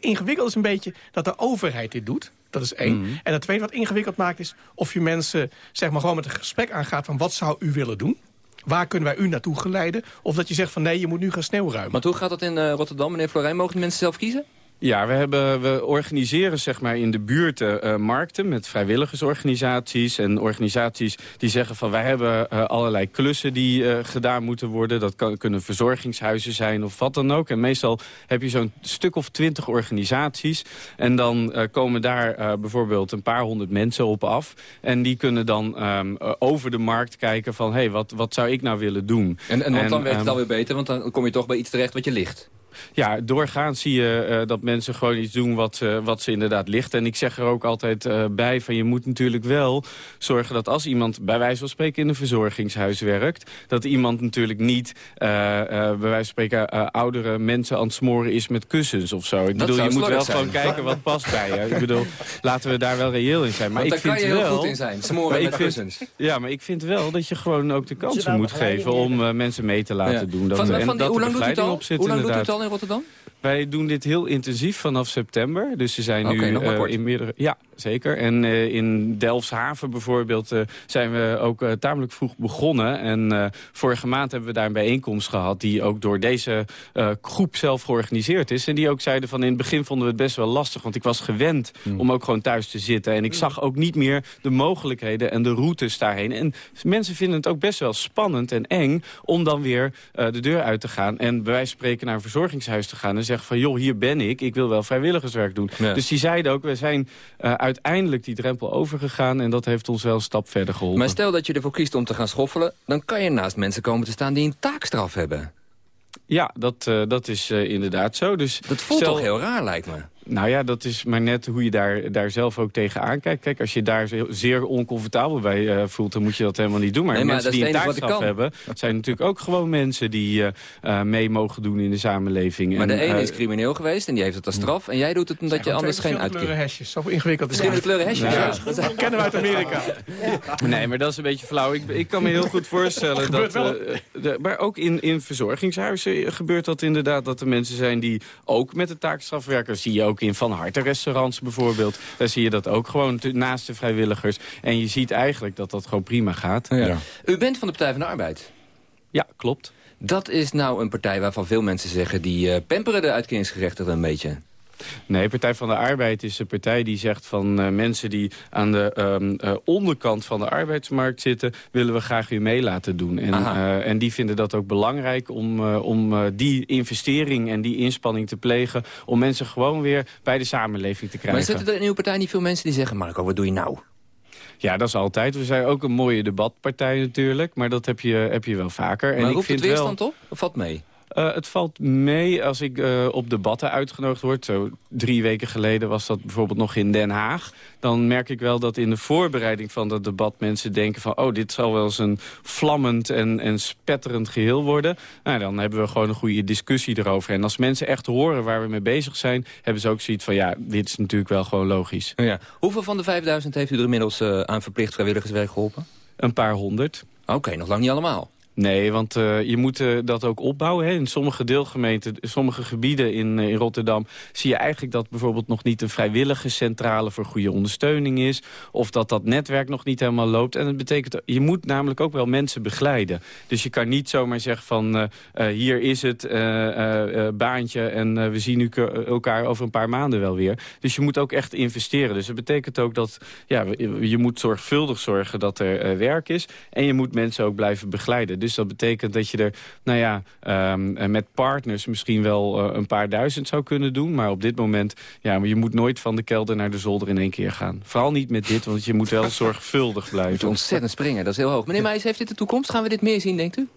Ingewikkeld is een beetje dat de overheid dit doet. Dat is één. Mm -hmm. En het tweede wat ingewikkeld maakt is of je mensen zeg maar, gewoon met een gesprek aangaat van wat zou u willen doen. Waar kunnen wij u naartoe geleiden? Of dat je zegt van nee, je moet nu gaan sneeuwruimen. Maar hoe gaat dat in uh, Rotterdam, meneer Florijn? Mogen de mensen zelf kiezen? Ja, we, hebben, we organiseren zeg maar, in de buurten uh, markten met vrijwilligersorganisaties. En organisaties die zeggen van wij hebben uh, allerlei klussen die uh, gedaan moeten worden. Dat kan, kunnen verzorgingshuizen zijn of wat dan ook. En meestal heb je zo'n stuk of twintig organisaties. En dan komen daar bijvoorbeeld een paar honderd mensen op af. En die kunnen dan um, over de markt kijken van hé, hey, wat, wat zou ik nou willen doen? En, en, en dan werkt het alweer beter, want dan kom je toch bij iets terecht wat je ligt. Ja, doorgaans zie je uh, dat mensen gewoon iets doen wat, uh, wat ze inderdaad ligt. En ik zeg er ook altijd uh, bij van je moet natuurlijk wel zorgen dat als iemand bij wijze van spreken in een verzorgingshuis werkt... dat iemand natuurlijk niet bij wijze van spreken oudere mensen aan het smoren is met kussens of zo. Ik Dat bedoel, zou je moet wel gewoon kijken wat past bij je. Ik bedoel, laten we daar wel reëel in zijn. Maar Want ik daar kan vind je heel wel, goed in zijn, smoren met vind- kussens. Ja, maar ik vind wel dat je gewoon ook de kansen moet geven... om eh, mensen mee te laten Ja. doen. Dat, Van- en van die- dat hoe er lang doet het begeleiding al? op zit, Hoe lang doet het inderdaad. al in Rotterdam? Wij doen dit heel intensief vanaf september. Dus ze zijn Oké, nu nog maar eh, in meerdere... Ja, zeker. En eh, in Delfshaven bijvoorbeeld eh, zijn we ook eh, tamelijk vroeg begonnen. En eh, vorige maand hebben we daar een bijeenkomst gehad... die ook door deze eh, groep zelf georganiseerd is. En die ook zeiden van in het begin vonden we het best wel lastig. Want ik was gewend Hmm. om ook gewoon thuis te zitten. En ik zag ook niet meer de mogelijkheden en de routes daarheen. En mensen vinden het ook best wel spannend en eng... om dan weer eh, de deur uit te gaan en bij wijze van spreken naar een verzorgingshuis te gaan... en zeggen van, joh, hier ben ik, ik wil wel vrijwilligerswerk doen. Ja. Dus die zeiden ook, we zijn eh, uiteindelijk die drempel overgegaan... en dat heeft ons wel een stap verder geholpen. Maar stel dat je ervoor kiest om te gaan schoffelen... dan kan je naast mensen komen te staan die een taakstraf hebben. Ja, dat, eh, dat is eh, inderdaad zo. Dus Dat voelt toch heel raar, lijkt me. Nou ja, dat is maar net hoe je daar, daar zelf ook tegenaan kijkt. Kijk, als je daar zeer oncomfortabel bij eh, voelt... dan moet je dat helemaal niet doen. Maar, Nee, maar mensen die een taakstraf hebben... zijn natuurlijk ook gewoon mensen die eh, eh, mee mogen doen in de samenleving. Maar En, de ene is crimineel geweest en die heeft het als straf. En jij doet het omdat je anders geen kleuren uitkering... hesjes. Zo ingewikkeld is Verschillende kleuren hesjes, ja. Dat kennen we uit Amerika. Nee, maar dat is een beetje flauw. Ik, ik kan me heel goed voorstellen dat... Eh, de- maar ook in, in verzorgingshuizen gebeurt dat inderdaad... dat er mensen zijn die ook met de taakstraf werken. Zie je ook in Van Harte restaurants bijvoorbeeld. Daar zie je dat ook gewoon naast de vrijwilligers. En je ziet eigenlijk dat dat gewoon prima gaat. Ja. U bent van de Partij van de Arbeid. Ja, klopt. Dat is nou een partij waarvan veel mensen zeggen... die eh pamperen de uitkeringsgerechtigden een beetje. Nee, Partij van de Arbeid is een partij die zegt van eh, mensen die aan de ehm, eh, onderkant van de arbeidsmarkt zitten, willen we graag weer mee laten doen. En, eh, en die vinden dat ook belangrijk om, om die investering en die inspanning te plegen, om mensen gewoon weer bij de samenleving te krijgen. Maar zitten er in uw partij niet veel mensen die zeggen... Marco, wat doe je nou? Ja, dat is altijd. We zijn ook een mooie debatpartij natuurlijk, maar dat heb je, heb je wel vaker. Maar en ik roept vind het weerstand wel, op? Of valt mee? Eh, het valt mee als ik eh, op debatten uitgenodigd word. Zo drie weken geleden was dat bijvoorbeeld nog in Den Haag. Dan merk ik wel dat in de voorbereiding van dat debat mensen denken van... oh, dit zal wel eens een vlammend en, en spetterend geheel worden. Nou, dan hebben we gewoon een goede discussie erover. En als mensen echt horen waar we mee bezig zijn... hebben ze ook zoiets van, ja, dit is natuurlijk wel gewoon logisch. Ja. Hoeveel van de 5000 heeft u er inmiddels eh, aan verplicht vrijwilligerswerk geholpen? Een paar honderd. Oké, nog lang niet allemaal. Nee, want eh, je moet eh, dat ook opbouwen. Hè. In sommige deelgemeenten, sommige gebieden in, eh, in Rotterdam... zie je eigenlijk dat bijvoorbeeld nog niet een vrijwillige centrale... voor goede ondersteuning is. Of dat dat netwerk nog niet helemaal loopt. En dat betekent, je moet namelijk ook wel mensen begeleiden. Dus je kan niet zomaar zeggen van... hier is het baantje en we zien elkaar over een paar maanden wel weer. Dus je moet ook echt investeren. Dus dat betekent ook dat ja, je moet zorgvuldig zorgen dat er werk is. En je moet mensen ook blijven begeleiden. Dus dat betekent dat je er, nou ja, ehm, eh, met partners misschien wel eh, een paar duizend zou kunnen doen. Maar op dit moment, ja, maar je moet nooit van de kelder naar de zolder in één keer gaan. Vooral niet met dit, want je moet wel zorgvuldig Moet blijven. ontzettend springen, dat is heel hoog. Meneer Meijs, heeft dit de toekomst? Gaan we dit meer zien, denkt u?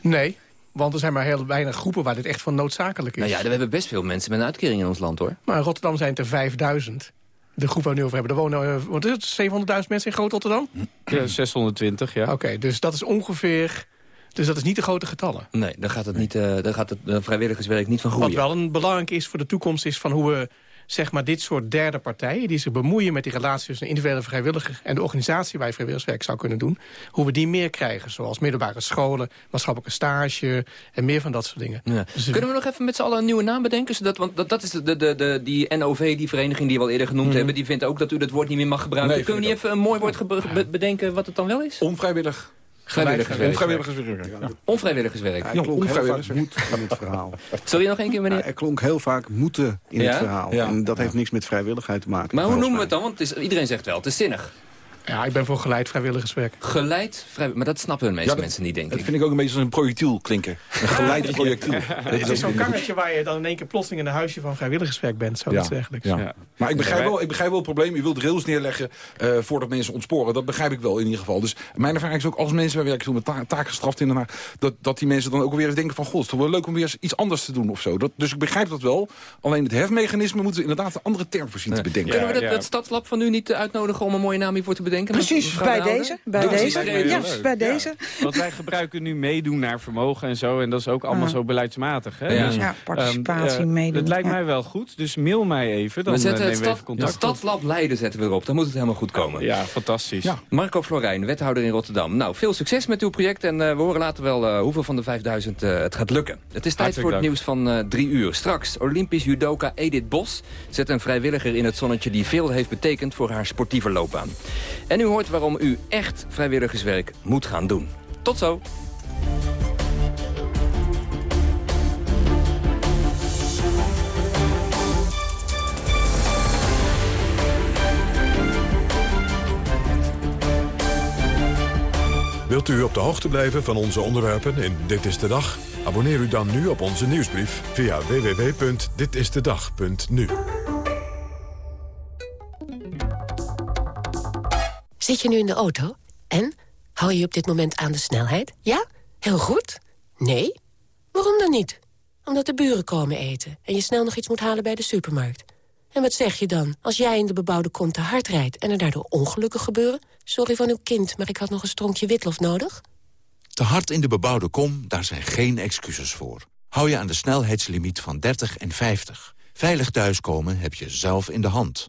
Nee, want er zijn maar heel weinig groepen waar dit echt van noodzakelijk is. Nou ja, we hebben best veel mensen met een uitkering in ons land, hoor. Maar in Rotterdam zijn het er 5000. De groep waar we nu over hebben, er wonen eh, wat is het, 700.000 mensen in Groot-Rotterdam? Ja, 620, ja. Oké, dus dat is ongeveer... Dus dat is niet de grote getallen. Nee, dan gaat het, niet, eh, dan gaat het eh, vrijwilligerswerk niet van Wat groeien. wel een belangrijk is voor de toekomst is van hoe we zeg maar, dit soort derde partijen... die zich bemoeien met die relatie tussen een individuele vrijwilliger... en de organisatie waar je vrijwilligerswerk zou kunnen doen... hoe we die meer krijgen, zoals middelbare scholen, maatschappelijke stage... en meer van dat soort dingen. Ja. Dus Kunnen we nog even met z'n allen een nieuwe naam bedenken? Zodat, want dat, dat is de, de, de, die NOV, die vereniging die we al eerder genoemd Mhm. hebben... die vindt ook dat u dat woord niet meer mag gebruiken. Nee, Kunnen we niet even een mooi woord be- bedenken wat het dan wel is? Onvrijwillig. Vrijwilligerswerk. Onvrijwilligerswerk. Ja. Onvrijwilligerswerk. Hij klonk moet in het verhaal. Sorry nog één keer, meneer? Ja, er klonk heel vaak moeten in Ja? het verhaal. Ja. En dat heeft niks met vrijwilligheid te maken. Maar hoe noemen we het dan? Want het is, iedereen zegt wel, het is zinnig. Ja, ik ben voor geleid vrijwilligerswerk. Geleid? Vrij... Maar dat snappen de meeste mensen niet, denk ik. Dat vind ik ook een beetje als een projectiel klinken. Een geleid projectiel. Het is zo'n karretje waar je dan in één keer plotseling in een huisje van vrijwilligerswerk bent. Zoiets ja. dergelijks. Ja. Maar ik begrijp, wel, ik begrijp wel het probleem. Je wilt rails neerleggen uh, voordat mensen ontsporen. Dat begrijp ik wel in ieder geval. Dus mijn ervaring is ook als mensen bij werken met ta taak gestraft in daarna, dat, dat die mensen dan ook weer denken van... god, het is toch wel leuk om weer iets anders te doen of zo. Dat, dus ik begrijp dat wel. Alleen het hefmechanisme moeten we inderdaad een andere term voor zien te bedenken. Kunnen we dat, dat stadslab van nu niet uitnodigen om een mooie naam hiervoor te bedenken? Precies, bij deze. Bij deze. Ja, bij deze. Want wij gebruiken nu meedoen naar vermogen en zo. En dat is ook allemaal zo beleidsmatig. Hè? Ja, dus, participatie, um, meedoen. Het lijkt mij wel goed. Dus mail mij even. Dan we zetten het, stad, contact het Stadslab Leiden zetten we erop. Dan moet het helemaal goed komen. Ja, fantastisch. Marco Florijn, wethouder in Rotterdam. Nou, veel succes met uw project. En uh, we horen later wel uh, hoeveel van de 5000 uh, het gaat lukken. Het is tijd Hartelijk voor het nieuws van drie uur. Straks, Olympisch judoka Edith Bos zet een vrijwilliger in het zonnetje... die veel heeft betekend voor haar sportieve loopbaan. En u hoort waarom u echt vrijwilligerswerk moet gaan doen. Tot zo. Wilt u op de hoogte blijven van onze onderwerpen in Dit is de Dag? Abonneer u dan nu op onze nieuwsbrief via www.ditistedag.nu. Zit je nu in de auto? En? Hou je op dit moment aan de snelheid? Ja? Heel goed? Nee? Waarom dan niet? Omdat de buren komen eten en je snel nog iets moet halen bij de supermarkt. En wat zeg je dan als jij in de bebouwde kom te hard rijdt... en er daardoor ongelukken gebeuren? Sorry van uw kind, maar ik had nog een stronkje witlof nodig. Te hard in de bebouwde kom, daar zijn geen excuses voor. Hou je aan de snelheidslimiet van 30 en 50. Veilig thuiskomen heb je zelf in de hand.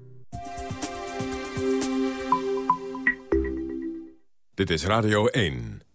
Dit is Radio 1.